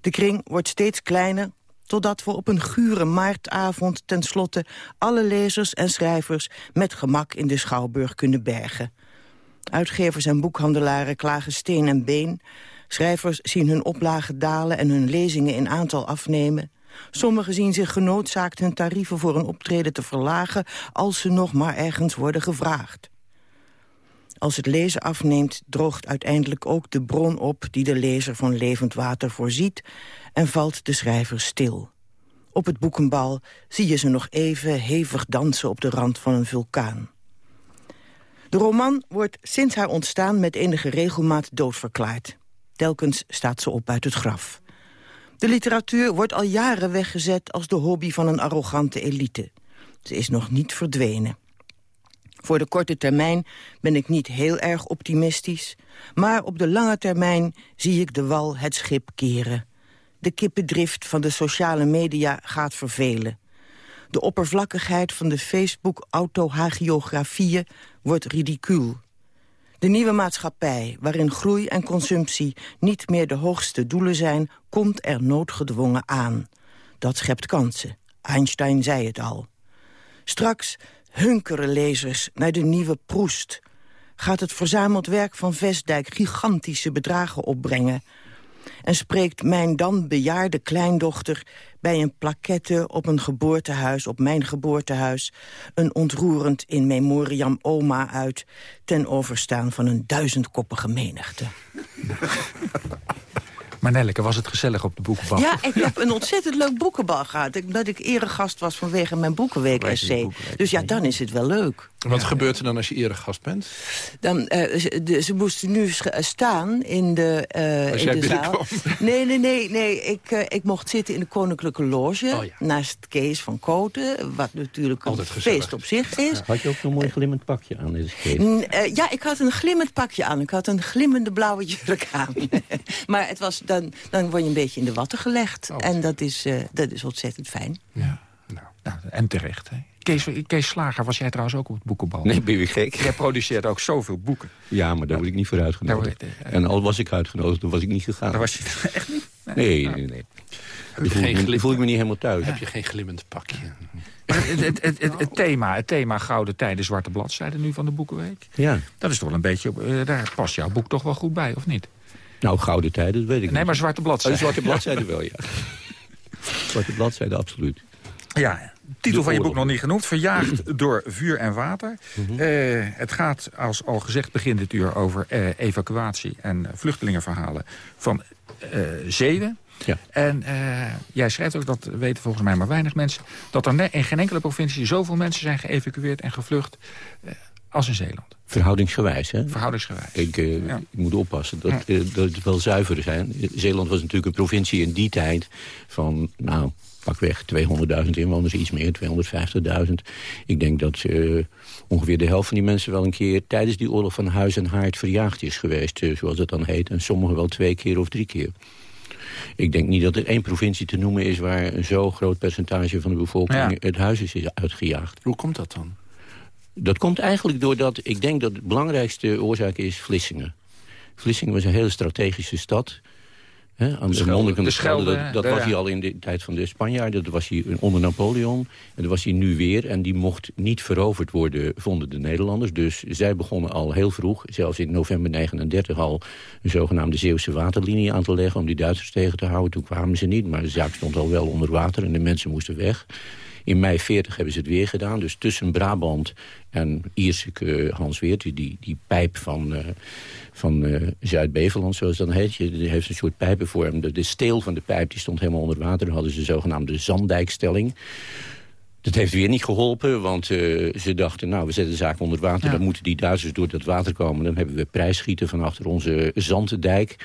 De kring wordt steeds kleiner, totdat we op een gure maartavond... tenslotte alle lezers en schrijvers met gemak in de Schouwburg kunnen bergen. Uitgevers en boekhandelaren klagen steen en been. Schrijvers zien hun oplagen dalen en hun lezingen in aantal afnemen. Sommigen zien zich genoodzaakt hun tarieven voor een optreden te verlagen... als ze nog maar ergens worden gevraagd. Als het lezen afneemt, droogt uiteindelijk ook de bron op... die de lezer van levend water voorziet en valt de schrijver stil. Op het boekenbal zie je ze nog even hevig dansen op de rand van een vulkaan. De roman wordt sinds haar ontstaan met enige regelmaat doodverklaard. Telkens staat ze op uit het graf. De literatuur wordt al jaren weggezet als de hobby van een arrogante elite. Ze is nog niet verdwenen. Voor de korte termijn ben ik niet heel erg optimistisch... maar op de lange termijn zie ik de wal het schip keren. De kippendrift van de sociale media gaat vervelen. De oppervlakkigheid van de Facebook-autohagiografieën wordt ridicuul. De nieuwe maatschappij, waarin groei en consumptie niet meer de hoogste doelen zijn... komt er noodgedwongen aan. Dat schept kansen. Einstein zei het al. Straks hunkeren lezers naar de nieuwe Proest. Gaat het verzameld werk van Vestdijk gigantische bedragen opbrengen... en spreekt mijn dan bejaarde kleindochter bij een plaquette op een geboortehuis, op mijn geboortehuis... een ontroerend in memoriam oma uit... ten overstaan van een duizendkoppige menigte. Maar Nelleke, was het gezellig op de boekenbal? Ja, ik heb een ontzettend leuk boekenbal gehad. Dat ik eregast was vanwege mijn boekenweek-essay. Dus ja, dan is het wel leuk. Wat gebeurt er dan als je eregast bent? Dan, uh, ze, de, ze, moesten nu staan in de, uh, als in jij de zaal. Nee, nee, nee. nee. Ik, uh, ik mocht zitten in de Koninklijke Loge. Oh, ja. Naast Kees van Koten. Wat natuurlijk een feest op zich is. Ja. Had je ook zo'n mooi glimmend pakje aan deze Kees? ja, ik had een glimmend pakje aan. Ik had een glimmende blauwe jurk aan. maar het was, dan, dan word je een beetje in de watten gelegd. Oh. En dat is, dat is ontzettend fijn. Ja, nou, nou en terecht, hè? Kees, Kees Slager, was jij trouwens ook op het boekenbal? Nee, ben je gek? Jij produceert ook zoveel boeken. Ja, maar daar word ik niet voor uitgenodigd. Uh, en al was ik uitgenodigd, dan was ik niet gegaan. Daar was je echt niet? Nee, nee, nee. nee. Voel, ik me, voel ik me niet helemaal thuis. Heb je geen glimmend pakje? Maar het, het, het, het, thema, het thema Gouden Tijden, Zwarte Bladzijden nu van de Boekenweek... Ja. dat is toch wel een beetje... Uh, daar past jouw boek toch wel goed bij, of niet? Nou, Gouden Tijden, dat weet ik nee, niet. Nee, maar Zwarte Bladzijden. Oh, zwarte Bladzijden wel, ja. zwarte Bladzijden, absoluut. Ja, titel van je boek nog niet genoemd. Verjaagd door vuur en water. Mm -hmm. uh, het gaat, als al gezegd, begin dit uur over uh, evacuatie en vluchtelingenverhalen van uh, Zeeuwen. Ja. En jij schrijft ook, dat weten volgens mij maar weinig mensen... dat er in geen enkele provincie zoveel mensen zijn geëvacueerd en gevlucht als in Zeeland. Verhoudingsgewijs, hè? Verhoudingsgewijs. Ik, uh, ja. ik moet oppassen dat, ja. uh, dat het wel zuiver zijn. Zeeland was natuurlijk een provincie in die tijd van, nou, pakweg 200.000 inwoners, iets meer, 250.000. Ik denk dat uh, ongeveer de helft van die mensen wel een keer... tijdens die oorlog van huis en haard verjaagd is geweest, uh, zoals het dan heet. En sommigen wel twee keer of drie keer. Ik denk niet dat er één provincie te noemen is... waar een zo groot percentage van de bevolking ja. het huis is uitgejaagd. Hoe komt dat dan? Dat komt eigenlijk doordat, ik denk dat de belangrijkste oorzaak is Vlissingen. Vlissingen was een hele strategische stad. Hè, aan de, monniken De de Schelde, dat, dat de- was hij al in de tijd van de Spanjaarden. Dat was hij onder Napoleon. En dat was hij nu weer. En die mocht niet veroverd worden, vonden de Nederlanders. Dus zij begonnen al heel vroeg, zelfs in november 39 al... een zogenaamde Zeeuwse waterlinie aan te leggen... om die Duitsers tegen te houden. Toen kwamen ze niet, maar de zaak stond al wel onder water... en de mensen moesten weg. In mei 40 hebben ze het weer gedaan. Dus tussen Brabant en Ierseke eh, Hans Weert, die, die, pijp van, eh, van eh, Zuid-Beveland, zoals dat heet. Die heeft een soort pijpenvorm. De, de steel van de pijp die stond helemaal onder water. Dan hadden ze de zogenaamde zanddijkstelling. Dat heeft weer niet geholpen, want eh, ze dachten... nou, we zetten de zaak onder water, dan moeten die Duitsers door dat water komen. Dan hebben we prijsschieten van achter onze zanddijk.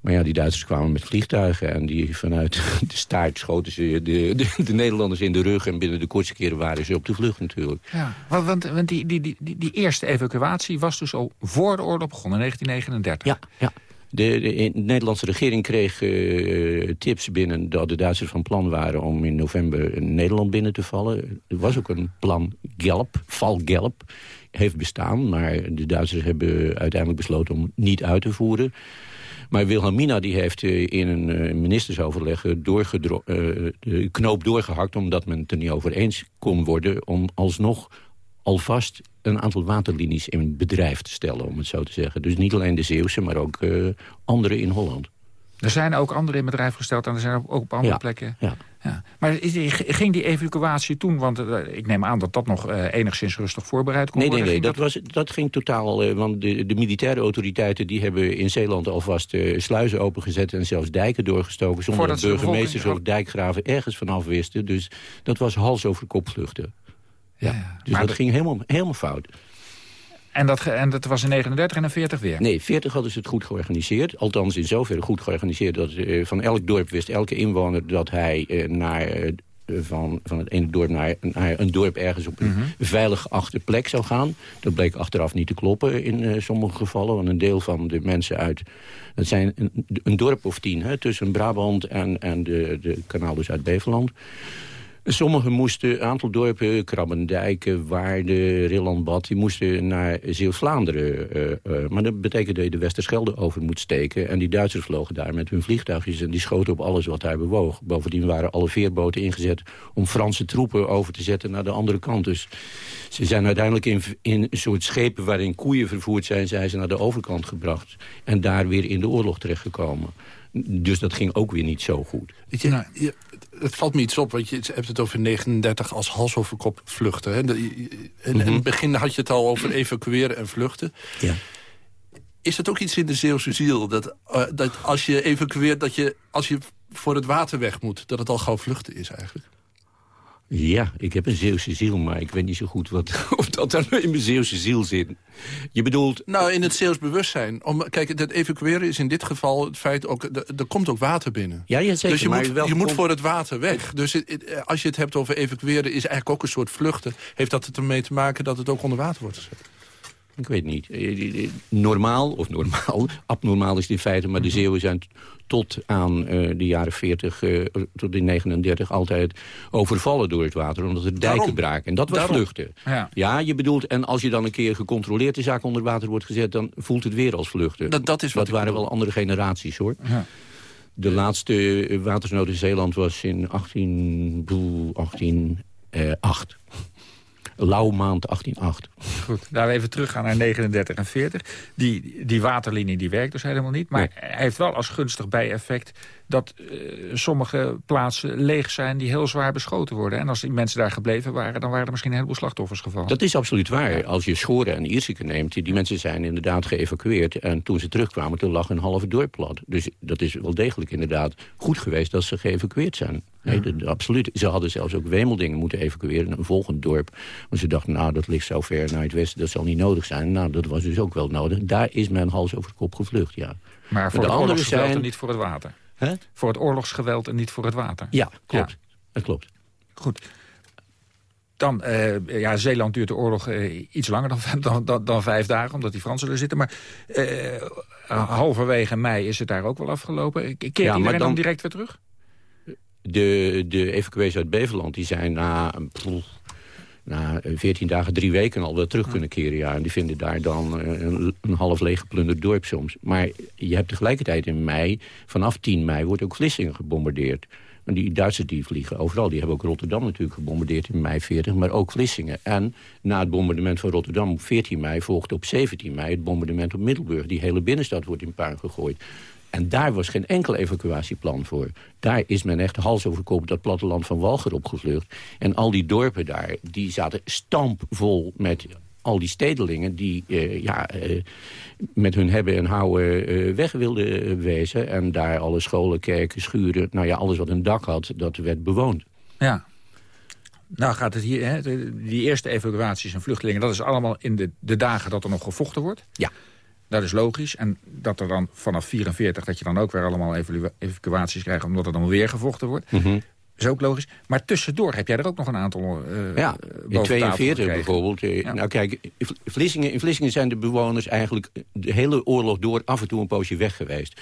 Maar ja, die Duitsers kwamen met vliegtuigen... en die vanuit de staart schoten ze de, de, de Nederlanders in de rug... en binnen de kortste keren waren ze op de vlucht natuurlijk. Ja, want, want, die, die, die, die, eerste evacuatie was dus al voor de oorlog begonnen, 1939. Ja, ja. De, de, in- de Nederlandse regering kreeg eh, tips binnen dat de Duitsers van plan waren om in november Nederland binnen te vallen. Er was ook een plan Gelp, Val Gelp, heeft bestaan. Maar de Duitsers hebben uiteindelijk besloten om niet uit te voeren. Maar Wilhelmina die heeft eh, in een eh, ministersoverleg eh, doorgedro- de knoop doorgehakt... omdat men het er niet over eens kon worden... om alsnog alvast een aantal waterlinies in bedrijf te stellen, om het zo te zeggen. Dus niet alleen de Zeeuwse, maar ook eh, andere in Holland. Er zijn ook andere in bedrijf gesteld en er zijn ook op andere Ja, plekken. ja. Ja. Maar ging die evacuatie toen, want eh, ik neem aan dat dat nog eh, enigszins rustig voorbereid kon Nee, nee, worden. nee, Ging dat, was, dat ging totaal... eh, want de, de militaire autoriteiten die hebben in Zeeland alvast eh, sluizen opengezet... en zelfs dijken doorgestoken zonder Voordat dat burgemeesters of dijkgraven ergens vanaf wisten. Dus dat was hals over kop vluchten. Ja, Ja, dus maar dat de- ging helemaal, helemaal fout. En dat, en dat was in 39 en in 40 weer. Nee, 40 hadden ze het goed georganiseerd. Althans in zoverre goed georganiseerd dat eh, van elk dorp wist elke inwoner dat hij eh, naar, eh, van, van het ene dorp naar, naar een dorp ergens op een veilig geachte plek zou gaan. Dat bleek achteraf niet te kloppen in sommige gevallen. Want een deel van de mensen uit... Dat zijn een, een dorp of tien hè, tussen Brabant en, en de, de kanaal dus uit Beveland. Sommigen moesten, een aantal dorpen, Krabbendijken, Waarden, Rillandbad... die moesten naar Zeeuws-Vlaanderen. eh, eh, maar dat betekende dat je de Westerschelde over moet steken. En die Duitsers vlogen daar met hun vliegtuigjes... en die schoten op alles wat daar bewoog. Bovendien waren alle veerboten ingezet om Franse troepen over te zetten naar de andere kant. Dus ze zijn uiteindelijk in, in een soort schepen waarin koeien vervoerd zijn... zijn ze naar de overkant gebracht. En daar weer in de oorlog terechtgekomen. Dus dat ging ook weer niet zo goed. Weet je, je- het valt me iets op, want je hebt het over 39 als hals over kop vluchten. Hè? De- in het begin had je het al over evacueren en vluchten. Ja. Is het ook iets in de Zeeuwse ziel? Dat, eh, dat als je evacueert, dat je als je voor het water weg moet... dat het al gauw vluchten is eigenlijk? Ja, ik heb een Zeeuwse ziel, maar ik weet niet zo goed wat, of dat dan in mijn Zeeuwse ziel zit. Je bedoelt... Nou, in het Zeeuws bewustzijn. Om, kijk, het evacueren is in dit geval het feit ook... Er, komt ook water binnen. Ja, ja zeker. dus je maar moet, je moet voor het water weg. Dus het- het- als je het hebt over evacueren, is eigenlijk ook een soort vluchten. Heeft dat ermee te maken dat het ook onder water wordt gezet? Ik weet niet. Eh, eh, Normaal, of normaal, abnormaal is het in feite... maar de Zeeuwen zijn tot aan eh, de jaren 40, eh, tot in 39... altijd overvallen door het water, omdat er dijken Daarom. braken. En dat was Daarom. vluchten. Ja. Ja, je bedoelt, en als je dan een keer gecontroleerd de zaak onder water wordt gezet... dan voelt het weer als vluchten. Dat- dat is wat waren bedoel. wel andere generaties, hoor. Ja. De laatste eh, watersnood in Zeeland was in 18, boe, 1808. Lauw maand 1808. Goed, laten we even teruggaan naar 39 en 40. Die, die waterlinie die werkt dus helemaal niet. Maar Nee. hij heeft wel als gunstig bijeffect dat eh, sommige plaatsen leeg zijn... die heel zwaar beschoten worden. En als die mensen daar gebleven waren... dan waren er misschien een heleboel slachtoffers gevallen. Dat is absoluut waar. Als je Schoren en Ierseke neemt, die mensen zijn inderdaad geëvacueerd. En toen ze terugkwamen, toen lag een halve dorp plat. Dus dat is wel degelijk inderdaad goed geweest dat ze geëvacueerd zijn. Nee, dat- absoluut. Ze hadden zelfs ook Wemeldingen moeten evacueren, een volgend dorp. Want ze dachten, nou, dat ligt zo ver naar het westen, dat zal niet nodig zijn. Nou, dat was dus ook wel nodig. Daar is men hals over kop gevlucht, ja. maar voor de het oorlogsgeweld zijn- en niet voor het water. Hè? Voor het oorlogsgeweld en niet voor het water. Ja, klopt. Dat klopt. Goed. Dan, eh, ja, Zeeland duurt de oorlog eh, iets langer dan, dan, dan, dan vijf dagen, omdat die Fransen er zitten. Maar eh, halverwege mei is het daar ook wel afgelopen. Keert Ja, iedereen dan dan- direct weer terug? De, de evacuees uit Beveland die zijn na... na 14 dagen, drie weken al wel terug kunnen keren. Ja. En die vinden daar dan een, een half leeg geplunderd dorp soms. Maar je hebt tegelijkertijd in mei, vanaf 10 mei, wordt ook Vlissingen gebombardeerd. En die Duitsers die vliegen overal. Die hebben ook Rotterdam natuurlijk gebombardeerd in mei 40, maar ook Vlissingen. En na het bombardement van Rotterdam op 14 mei volgde op 17 mei het bombardement op Middelburg. Die hele binnenstad wordt in puin gegooid. En daar was geen enkel evacuatieplan voor. Daar is men echt hals over kop dat platteland van Walger opgevlucht. En al die dorpen daar, die zaten stampvol met al die stedelingen die uh, ja, uh, met hun hebben en houden uh, weg wilden wezen. En daar alle scholen, kerken, schuren, nou ja, alles wat een dak had, dat werd bewoond. Ja. Nou gaat het hier, hè, die eerste evacuaties en vluchtelingen... dat is allemaal in de, de dagen dat er nog gevochten wordt? Ja. Dat is logisch. En dat er dan vanaf 44 dat je dan ook weer allemaal evacuaties krijgt... omdat er dan weer gevochten wordt. Mm is ook logisch. Maar tussendoor heb jij er ook nog een aantal uh, Ja, in 42 bijvoorbeeld. Ja. Nou kijk, Vlissingen, in Vlissingen zijn de bewoners eigenlijk de hele oorlog door af en toe een poosje weg geweest.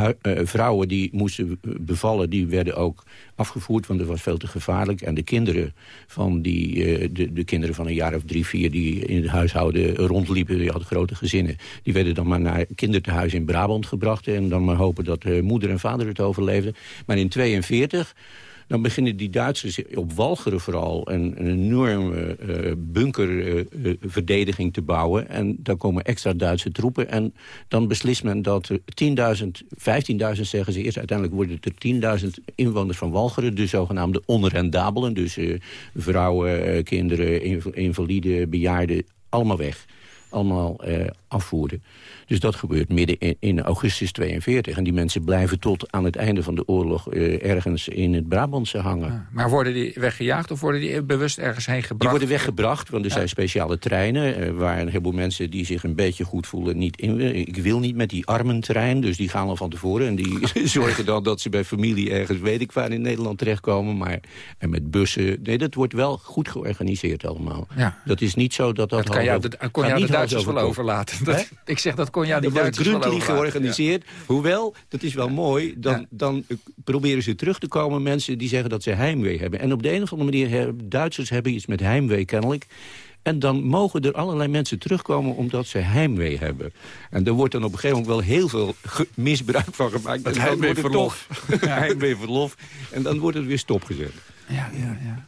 uh, vrouwen die moesten bevallen, die werden ook afgevoerd, want dat was veel te gevaarlijk. En de kinderen van die, uh, de, de, kinderen van een jaar of drie, vier die in het huishouden rondliepen, die hadden grote gezinnen. Die werden dan maar naar kinderthuis in Brabant gebracht en dan maar hopen dat moeder en vader het overleefden. Maar in 42 dan beginnen die Duitsers op Walcheren vooral... een, een enorme uh, bunkerverdediging uh, te bouwen. En daar komen extra Duitse troepen. En dan beslist men dat 10.000, 15.000 zeggen ze eerst. Uiteindelijk worden er 10.000 inwoners van Walcheren. De zogenaamde onrendabelen. Dus vrouwen, kinderen, invalide, bejaarden, allemaal weg. Allemaal afvoeren. Dus dat gebeurt midden in, in, augustus 42. En die mensen blijven tot aan het einde van de oorlog uh, ergens in het Brabantse hangen. Ja, maar worden die weggejaagd of worden die bewust ergens heen gebracht? Die worden weggebracht, want er zijn speciale treinen... Uh, waar een heleboel mensen die zich een beetje goed voelen niet in... Ik wil niet met die armentrein, dus die gaan al van tevoren... en die zorgen dan dat ze bij familie ergens, weet ik waar, in Nederland terechtkomen. Maar en met bussen, nee, dat wordt wel goed georganiseerd allemaal. Ja. Dat is niet zo dat dat... dat kan kon jou de Duitsers wel overlaten. Dat, ik zeg dat kon ja, die wordt Grundtlig georganiseerd. Hoewel, dat is wel mooi, dan, dan proberen ze terug te komen... mensen die zeggen dat ze heimwee hebben. En op de een of andere manier, hebben, Duitsers hebben iets met heimwee kennelijk... En dan mogen er allerlei mensen terugkomen omdat ze heimwee hebben. En er wordt dan op een gegeven moment wel heel veel misbruik van gemaakt. Het heimweeverlof. heimweeverlof. En dan wordt het weer stopgezet. Ja, ja, ja.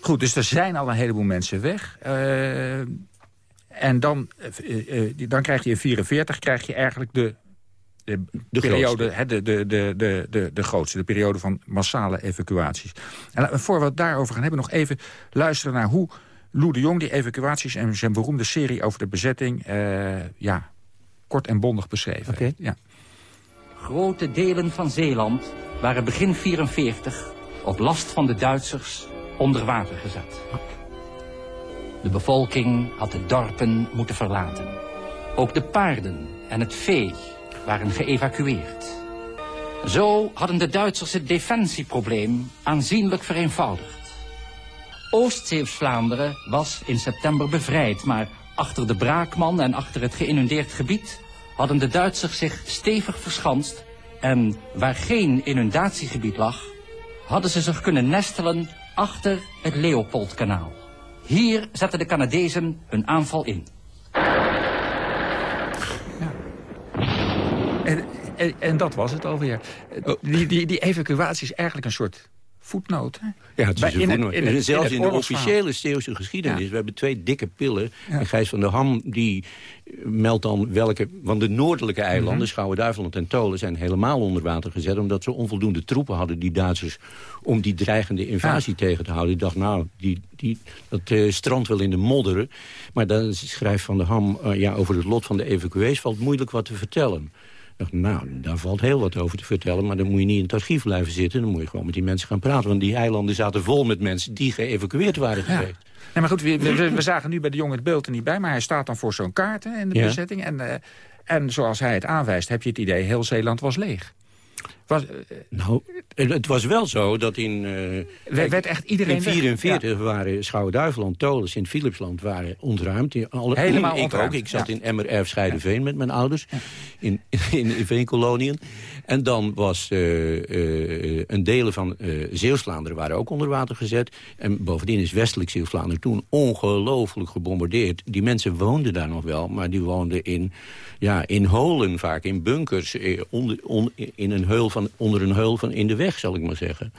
Goed, dus er zijn al een heleboel mensen weg. Uh, en dan, uh, uh, dan krijg je in 44 krijg je eigenlijk de, de, de periode, hè, de, de, de, de, de, de grootste, de periode van massale evacuaties. En voor we het daarover gaan hebben, nog even luisteren naar hoe Lou de Jong die evacuaties en zijn beroemde serie over de bezetting, uh, ja, kort en bondig beschreven. Okay. Ja. Grote delen van Zeeland waren begin 44 op last van de Duitsers onder water gezet. De bevolking had de dorpen moeten verlaten. Ook de paarden en het vee waren geëvacueerd. Zo hadden de Duitsers het defensieprobleem aanzienlijk vereenvoudigd. Oostzeeuws-Vlaanderen was in september bevrijd, maar achter de Braakman en achter het geïnundeerd gebied hadden de Duitsers zich stevig verschanst en waar geen inundatiegebied lag, hadden ze zich kunnen nestelen achter het Leopoldkanaal. Hier zetten de Canadezen hun aanval in. Ja. En, en, en, dat was het alweer. Oh. Die, die, die evacuatie is eigenlijk een soort voetnoot. Ja, het is een voetnoot. In het, zelfs in, de officiële Steeuwse geschiedenis. We hebben twee dikke pillen. En Gijs van der Ham die meldt dan welke... Want de noordelijke eilanden, mm -hmm. Schouwen-Duiveland en Tolen... zijn helemaal onder water gezet... omdat ze onvoldoende troepen hadden, die Duitsers... om die dreigende invasie ja. tegen te houden. Ik dacht, nou, die, die, dat uh, strandt wel in de modderen. Maar dan schrijft Van der Ham uh, ja, over het lot van de evacuees... valt moeilijk wat te vertellen dacht, nou, daar valt heel wat over te vertellen... maar dan moet je niet in het archief blijven zitten. Dan moet je gewoon met die mensen gaan praten. Want die eilanden zaten vol met mensen die geëvacueerd waren geweest. Ja. Nee, maar goed, we, we, we, zagen nu bij de jongen het beeld er niet bij... maar hij staat dan voor zo'n kaart hè, in de ja. bezetting. En, uh, en zoals hij het aanwijst, heb je het idee... heel Zeeland was leeg. Was, nou, het was wel zo dat in... Uh, werd echt iedereen In 1944 waren Schouwen-Duiveland, Tolen, Sint-Philipsland waren ontruimd. Alle, Helemaal ik ontruimd. ook. Ik zat in Emmer-Erf Scheideveen met mijn ouders. In, in, in veenkoloniën. En dan was uh, uh, een delen van uh, Zeeuws-Vlaanderen waren ook onder water gezet. En bovendien is westelijk Zeeuws-Vlaanderen toen ongelooflijk gebombardeerd. Die mensen woonden daar nog wel, maar die woonden in, ja, in holen vaak, in bunkers. Onder, on, in een heul van, onder een heul van in de weg, zal ik maar zeggen.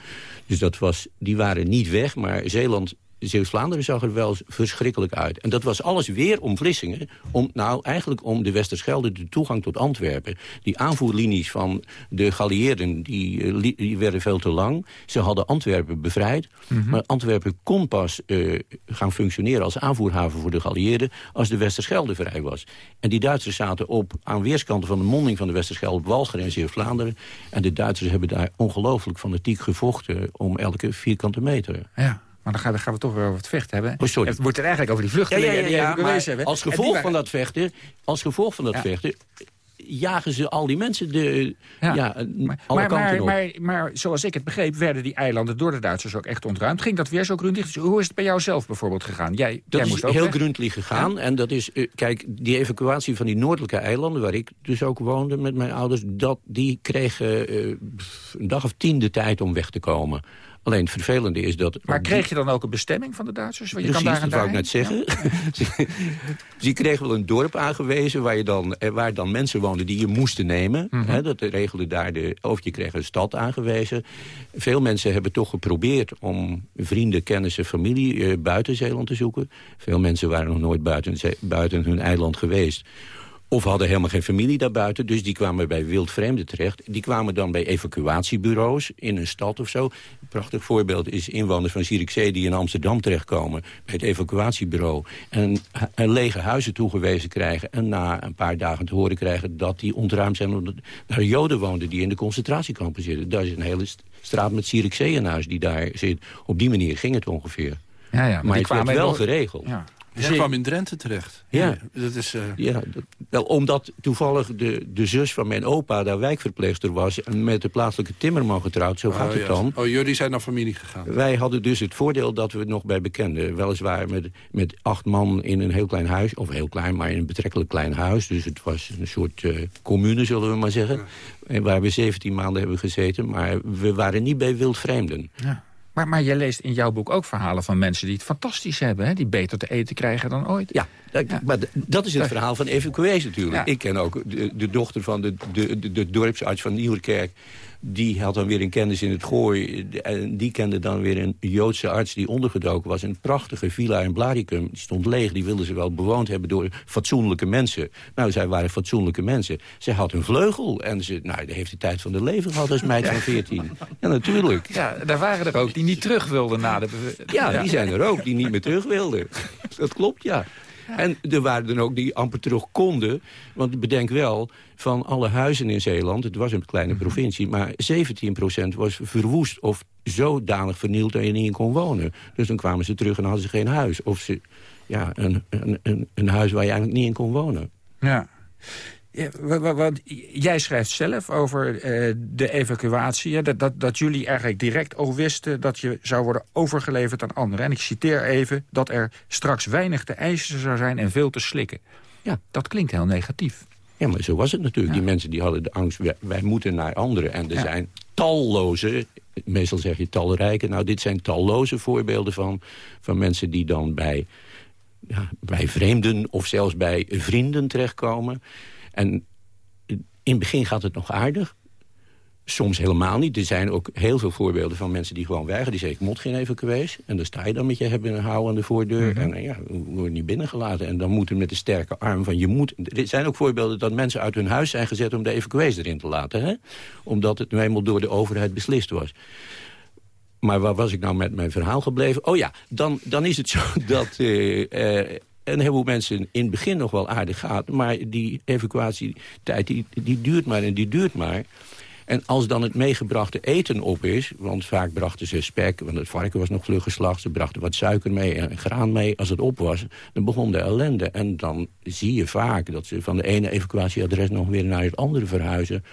Dus dat was, die waren niet weg, maar Zeeland Zeeuws-Vlaanderen zag er wel verschrikkelijk uit. En dat was alles weer om Vlissingen. Om, nou, eigenlijk om de Westerschelde de toegang tot Antwerpen. Die aanvoerlinies van de galieerden, die, die werden veel te lang. Ze hadden Antwerpen bevrijd. Maar mhm. Antwerpen kon pas uh, gaan functioneren als aanvoerhaven voor de galieerden... als de Westerschelde vrij was. En die Duitsers zaten op, aan weerskanten van de monding van de Westerschelde... op Walger en Zeeuws-Vlaanderen. En de Duitsers hebben daar ongelooflijk fanatiek gevochten... om elke vierkante meter. Ja. Maar dan gaan, dan gaan we toch weer over het vechten hebben. Oh, sorry. Het wordt er eigenlijk over die vluchtelingen ja, ja, die geweest hebben. Als gevolg van dat vechten, als gevolg van dat vechten jagen ze al die mensen de, ja. maar, alle maar, maar, maar, zoals ik het begreep, werden die eilanden door de Duitsers ook echt ontruimd. Ging dat weer zo gründlich? Hoe is het bij jou zelf bijvoorbeeld gegaan? Jij, dat jij is moest heel gründlich gegaan. En dat is, uh, kijk, die evacuatie van die noordelijke eilanden... waar ik dus ook woonde met mijn ouders... Dat, die kregen uh, een dag of tien de tijd om weg te komen. Alleen het vervelende is dat... Maar kreeg je dan ook een bestemming van de Duitsers? Want je Precies, kan daar dat wou ik net zeggen. Ja. kregen wel een dorp aangewezen waar, je dan, eh, waar dan mensen woonden die je moesten nemen. Mm dat regelde daar de... Of je kreeg een stad aangewezen. Veel mensen hebben toch geprobeerd om vrienden, kennissen, familie eh, buiten Zeeland te zoeken. Veel mensen waren nog nooit buiten, buiten hun eiland geweest. Of hadden helemaal geen familie daarbuiten. Dus die kwamen bij wildvreemden terecht. Die kwamen dan bij evacuatiebureaus in een stad of zo. Een prachtig voorbeeld is inwoners van Zierikzee... die in Amsterdam terechtkomen bij het evacuatiebureau. En een lege huizen toegewezen krijgen. En na een paar dagen te horen krijgen dat die ontruimd zijn... omdat daar Joden woonden die in de concentratiekampen zitten. Daar is een hele straat met Zierikzeeënaars die daar zit. Op die manier ging het ongeveer. Ja, ja, maar, maar het werd wel geregeld. Ja. Jij kwam in Drenthe terecht. Ja. Dat is, uh... ja dat, wel, omdat toevallig de, de zus van mijn opa daar wijkverpleegster was... en met de plaatselijke timmerman getrouwd, zo gaat oh, het dan. Oh, jullie zijn naar familie gegaan? Wij hadden dus het voordeel dat we nog bij bekenden... weliswaar met, met acht man in een heel klein huis... of heel klein, maar in een betrekkelijk klein huis. Dus het was een soort uh, commune, zullen we maar zeggen. En waar we 17 maanden hebben gezeten. Maar we waren niet bij wildvreemden. Ja. Maar, maar je leest in jouw boek ook verhalen van mensen die het fantastisch hebben. Hè? Die beter te eten krijgen dan ooit. Ja, maar dat is het verhaal van evacuees natuurlijk. Ik ken ook de, de dochter van de, de, de, de dorpsarts van Nieuwerkerk die had dan weer een kennis in het gooi. En die kende dan weer een Joodse arts die ondergedoken was. Een prachtige villa in Blaricum. Die stond leeg. Die wilden ze wel bewoond hebben door fatsoenlijke mensen. Nou, zij waren fatsoenlijke mensen. Zij had een vleugel. En ze nou, heeft de tijd van de leven gehad als meid van 14. Ja, natuurlijk. Ja, daar waren er ook die niet terug wilden na de... Ja, die zijn er ook die niet meer terug wilden. Dat klopt, ja. En er waren er ook die amper terug konden. Want bedenk wel, van alle huizen in Zeeland... het was een kleine provincie, maar 17% was verwoest... of zodanig vernield dat je niet in kon wonen. Dus dan kwamen ze terug en hadden ze geen huis. Of ze, ja, een, een, een, een huis waar je eigenlijk niet in kon wonen. Ja. Want jij schrijft zelf over uh, de evacuatie... Dat, dat, dat jullie eigenlijk direct al wisten dat je zou worden overgeleverd aan anderen. En ik citeer even dat er straks weinig te eisen zou zijn en veel te slikken. Ja. Dat klinkt heel negatief. Ja, maar zo was het natuurlijk. Die mensen die hadden de angst, wij, moeten naar anderen. En er zijn talloze, meestal zeg je talrijke... nou, dit zijn talloze voorbeelden van, van mensen die dan bij, ja, bij vreemden... of zelfs bij vrienden terechtkomen... En in het begin gaat het nog aardig. Soms helemaal niet. Er zijn ook heel veel voorbeelden van mensen die gewoon weigeren. Die zeggen, ik moet geen evacuees. En dan sta je dan met je hebben een hou aan de voordeur. Mhm. En ja, word niet binnengelaten. En dan moeten met de sterke arm van je moet... Er zijn ook voorbeelden dat mensen uit hun huis zijn gezet... om de evacuees erin te laten. Hè? Omdat het nu eenmaal door de overheid beslist was. Maar waar was ik nou met mijn verhaal gebleven? Oh ja, dan, dan is het zo dat... Uh, uh, een heleboel mensen in het begin nog wel aardig gaat. Maar die evacuatietijd die, die duurt maar en die duurt maar. En als dan het meegebrachte eten op is... want vaak brachten ze spek, want het varken was nog vlug ze brachten wat suiker mee en graan mee. Als het op was, dan begon de ellende. En dan zie je vaak dat ze van de ene evacuatieadres... nog weer naar het andere verhuizen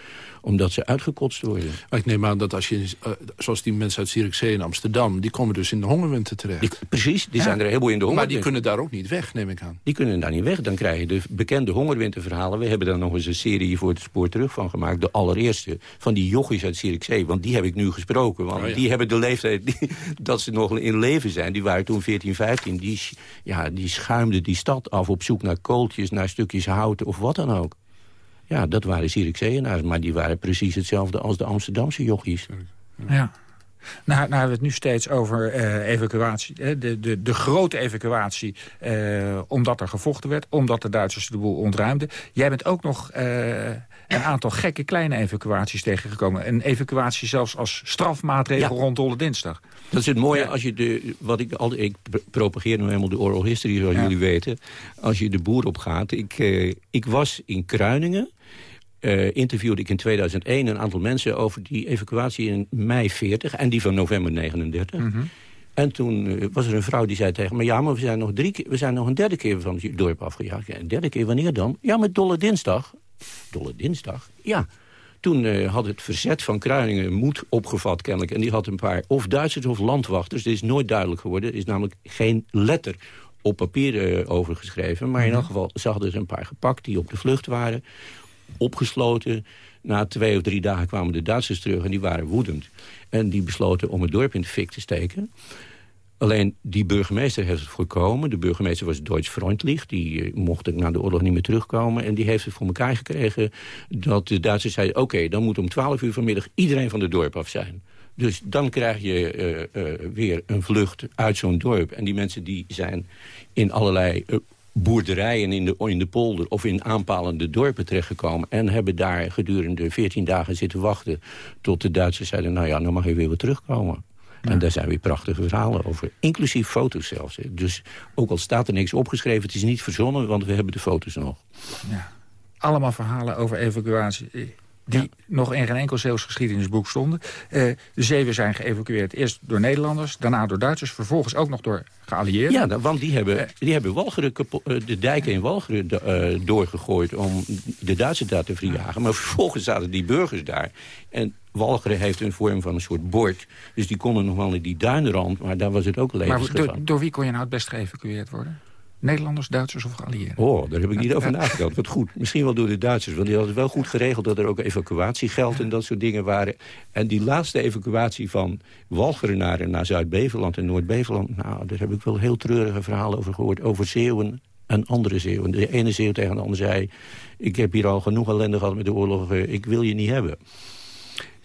omdat ze uitgekotst worden. Maar ik neem aan dat als je, uh, zoals die mensen uit Zierikzee in Amsterdam... die komen dus in de hongerwinter terecht. Die, precies, die zijn er helemaal in de hongerwinter. Maar die kunnen daar ook niet weg, neem ik aan. Die kunnen daar niet weg. Dan krijg je de bekende hongerwinterverhalen. We hebben daar nog eens een serie voor het spoor terug van gemaakt. De allereerste van die jochies uit Zierikzee. Want die heb ik nu gesproken. Want oh die hebben de leeftijd die, dat ze nog in leven zijn. Die waren toen 14, 15. Die, ja, die schuimden die stad af op zoek naar kooltjes, naar stukjes hout of wat dan ook. Ja, dat waren Zierikzeeënaars, maar die waren precies hetzelfde als de Amsterdamse jochies. Ja. Nou, nou hebben we het nu steeds over uh, evacuatie. Hè? De, de, de grote evacuatie, uh, omdat er gevochten werd. Omdat de Duitsers de boel ontruimden. Jij bent ook nog een aantal gekke kleine evacuaties tegengekomen. Een evacuatie zelfs als strafmaatregel ja. rond Dolle Dinsdag. Dat is het mooie, als je de, wat ik, al, ik propageer nu helemaal de oral history, zoals ja. jullie weten. Als je de boer opgaat. Ik, ik was in Kruiningen uh, interviewde ik in 2001 een aantal mensen over die evacuatie in mei 40 en die van november 39. Mm -hmm. En toen uh, was er een vrouw die zei tegen me... ja, maar we zijn nog, drie keer, we zijn nog een derde keer van het dorp afgejaagd. Ja, een derde keer, wanneer dan? Ja, met Dolle Dinsdag. Dolle Dinsdag? Ja. Toen uh, had het verzet van Kruiningen moed opgevat kennelijk. En die had een paar of Duitsers of landwachters. Dit is nooit duidelijk geworden. Er is namelijk geen letter op papier uh, overgeschreven. Maar in elk geval, ze hadden er een paar gepakt die op de vlucht waren opgesloten. Na twee of drie dagen kwamen de Duitsers terug en die waren woedend. En die besloten om het dorp in de fik te steken. Alleen die burgemeester heeft het voorkomen. De burgemeester was Duits-Freundlich. Die uh, mocht na de oorlog niet meer terugkomen. En die heeft het voor elkaar gekregen dat de Duitsers zeiden... oké, dan moet om 12 uur vanmiddag iedereen van het dorp af zijn. Dus dan krijg je uh, uh, weer een vlucht uit zo'n dorp. En die mensen die zijn in allerlei boerderijen in de, in de polder of in aanpalende dorpen terechtgekomen... en hebben daar gedurende 14 dagen zitten wachten... tot de Duitsers zeiden, nou ja, dan mag je weer weer terugkomen. En daar zijn weer prachtige verhalen over. Inclusief foto's zelfs. Hè. Dus ook al staat er niks opgeschreven, het is niet verzonnen... want we hebben de foto's nog. Ja. Allemaal verhalen over evacuatie die ja. nog in geen enkel Zeeuws geschiedenisboek stonden. Uh, de zeven zijn geëvacueerd. Eerst door Nederlanders, daarna door Duitsers... vervolgens ook nog door geallieerden. Ja, nou, want die hebben, uh, die hebben Walcheren de dijken in Walcheren doorgegooid... om de Duitsers daar te verjagen. Maar vervolgens zaten die burgers daar. En Walcheren heeft een vorm van een soort bord. Dus die konden nog wel in die duinrand, maar daar was het ook levensgevaar. Maar door, door wie kon je nou het best geëvacueerd worden? Nederlanders, Duitsers of geallieerden? Oh, daar heb ik niet over nagedacht. Wat goed. Misschien wel door de Duitsers. Want die hadden wel goed geregeld dat er ook evacuatiegeld en dat soort dingen waren. En die laatste evacuatie van Walcheren naar Zuid-Beverland en Noord-Beverland... nou, daar heb ik wel heel treurige verhalen over gehoord. Over Zeeuwen en andere Zeeuwen. De ene Zeeuw tegen de andere zei... ik heb hier al genoeg ellende gehad met de oorlog, ik wil je niet hebben.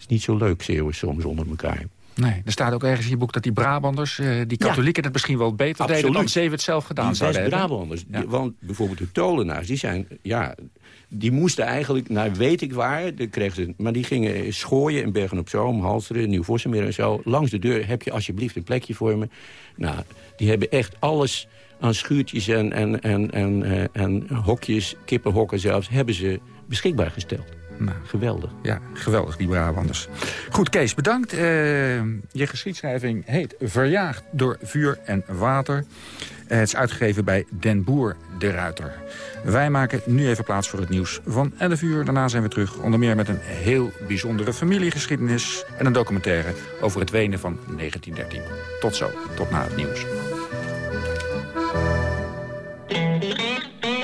Is niet zo leuk, Zeeuwen, soms onder elkaar. Nee, er staat ook ergens in je boek dat die Brabanders, uh, die katholieken... Het misschien wel beter Absoluut. deden dan Zeven het zelf gedaan die zouden hebben. Brabanders, ja. want bijvoorbeeld de tolenaars, die zijn... Ja, die moesten eigenlijk, nou weet ik waar, de kregen ze, maar die gingen schooien in Bergen-op-Zoom, Halsteren, Nieuw-Vossenmeer en zo. Langs de deur heb je alsjeblieft een plekje voor me. Nou, die hebben echt alles aan schuurtjes en, en, en, en, en, en hokjes, kippenhokken zelfs, hebben ze beschikbaar gesteld. Nou, geweldig. Ja, geweldig, die Brabanders. Goed, Kees, bedankt. Uh, je geschiedschrijving heet Verjaagd door vuur en water. Uh, het is uitgegeven bij Den Boer de Ruiter. Wij maken nu even plaats voor het nieuws van 11 uur. Daarna zijn we terug, onder meer met een heel bijzondere familiegeschiedenis... en een documentaire over het Wenen van 1913. Tot zo, tot na het nieuws.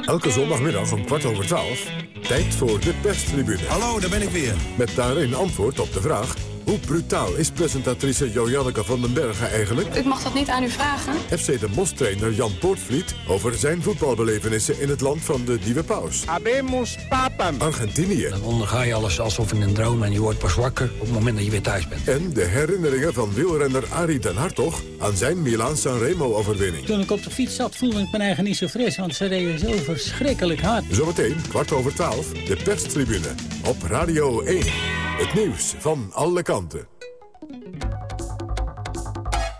Elke zondagmiddag om kwart over twaalf... Tijd voor de perstribune. Hallo, daar ben ik weer. Met daarin antwoord op de vraag... Hoe brutaal is presentatrice Joanneke van den Bergen eigenlijk? Ik mag dat niet aan u vragen. FC de Bosch-trainer Jan Poortvliet over zijn voetbalbelevenissen in het land van de Nieuwe Paus. Habemus papam. Argentinië. Dan onderga je alles alsof in een droom en je wordt pas wakker op het moment dat je weer thuis bent. En de herinneringen van wielrenner Arie den Hartog aan zijn Milaan-San Remo-overwinning. Toen ik op de fiets zat voelde ik mijn eigen niet zo fris, want ze reden zo verschrikkelijk hard. Zometeen, kwart over twaalf, de perstribune op Radio 1. Het nieuws van alle kanten.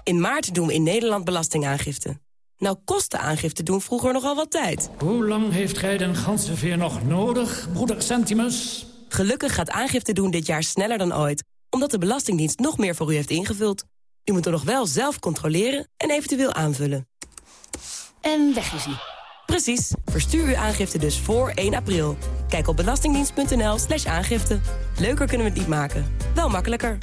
In maart doen we in Nederland belastingaangifte. Nou kosten aangifte doen vroeger nogal wat tijd. Hoe lang heeft gij den ganzenveer nog nodig, broeder Centimus? Gelukkig gaat aangifte doen dit jaar sneller dan ooit... omdat de Belastingdienst nog meer voor u heeft ingevuld. U moet er nog wel zelf controleren en eventueel aanvullen. En weg is hij. Precies. Verstuur uw aangifte dus voor 1 april. Kijk op belastingdienst.nl slash aangifte. Leuker kunnen we het niet maken. Wel makkelijker.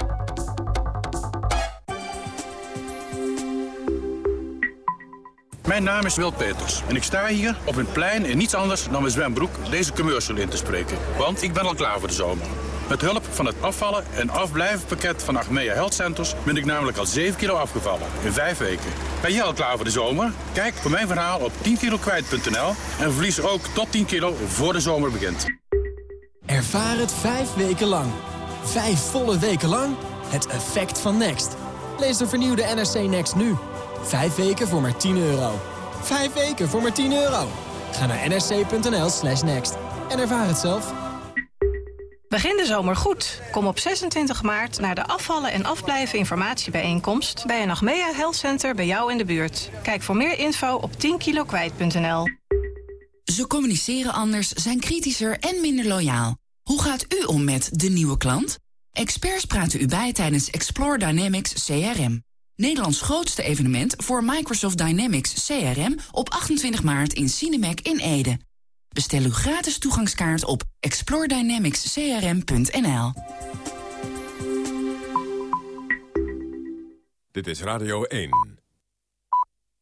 Mijn naam is Wil Peters en ik sta hier op een plein in niets anders dan mijn zwembroek deze commercial in te spreken. Want ik ben al klaar voor de zomer. Met hulp van het afvallen en afblijvenpakket van Achmea Health Centers ben ik namelijk al 7 kilo afgevallen in 5 weken. Ben jij al klaar voor de zomer? Kijk voor mijn verhaal op 10kilokwijt.nl en verlies ook tot 10 kilo voor de zomer begint. Ervaar het vijf weken lang. Vijf volle weken lang. Het effect van Next. Lees de vernieuwde NRC Next nu. Vijf weken voor maar 10 euro. Vijf weken voor maar 10 euro. Ga naar nrc.nl slash next en ervaar het zelf. Begin de zomer goed. Kom op 26 maart naar de afvallen en afblijven informatiebijeenkomst... bij een Achmea Health Center bij jou in de buurt. Kijk voor meer info op 10kilokwijt.nl. Ze communiceren anders, zijn kritischer en minder loyaal. Hoe gaat u om met de nieuwe klant? Experts praten u bij tijdens Explore Dynamics CRM. Nederlands grootste evenement voor Microsoft Dynamics CRM... op 28 maart in Cinemac in Ede. Bestel uw gratis toegangskaart op exploredynamicscrm.nl. Dit is Radio 1.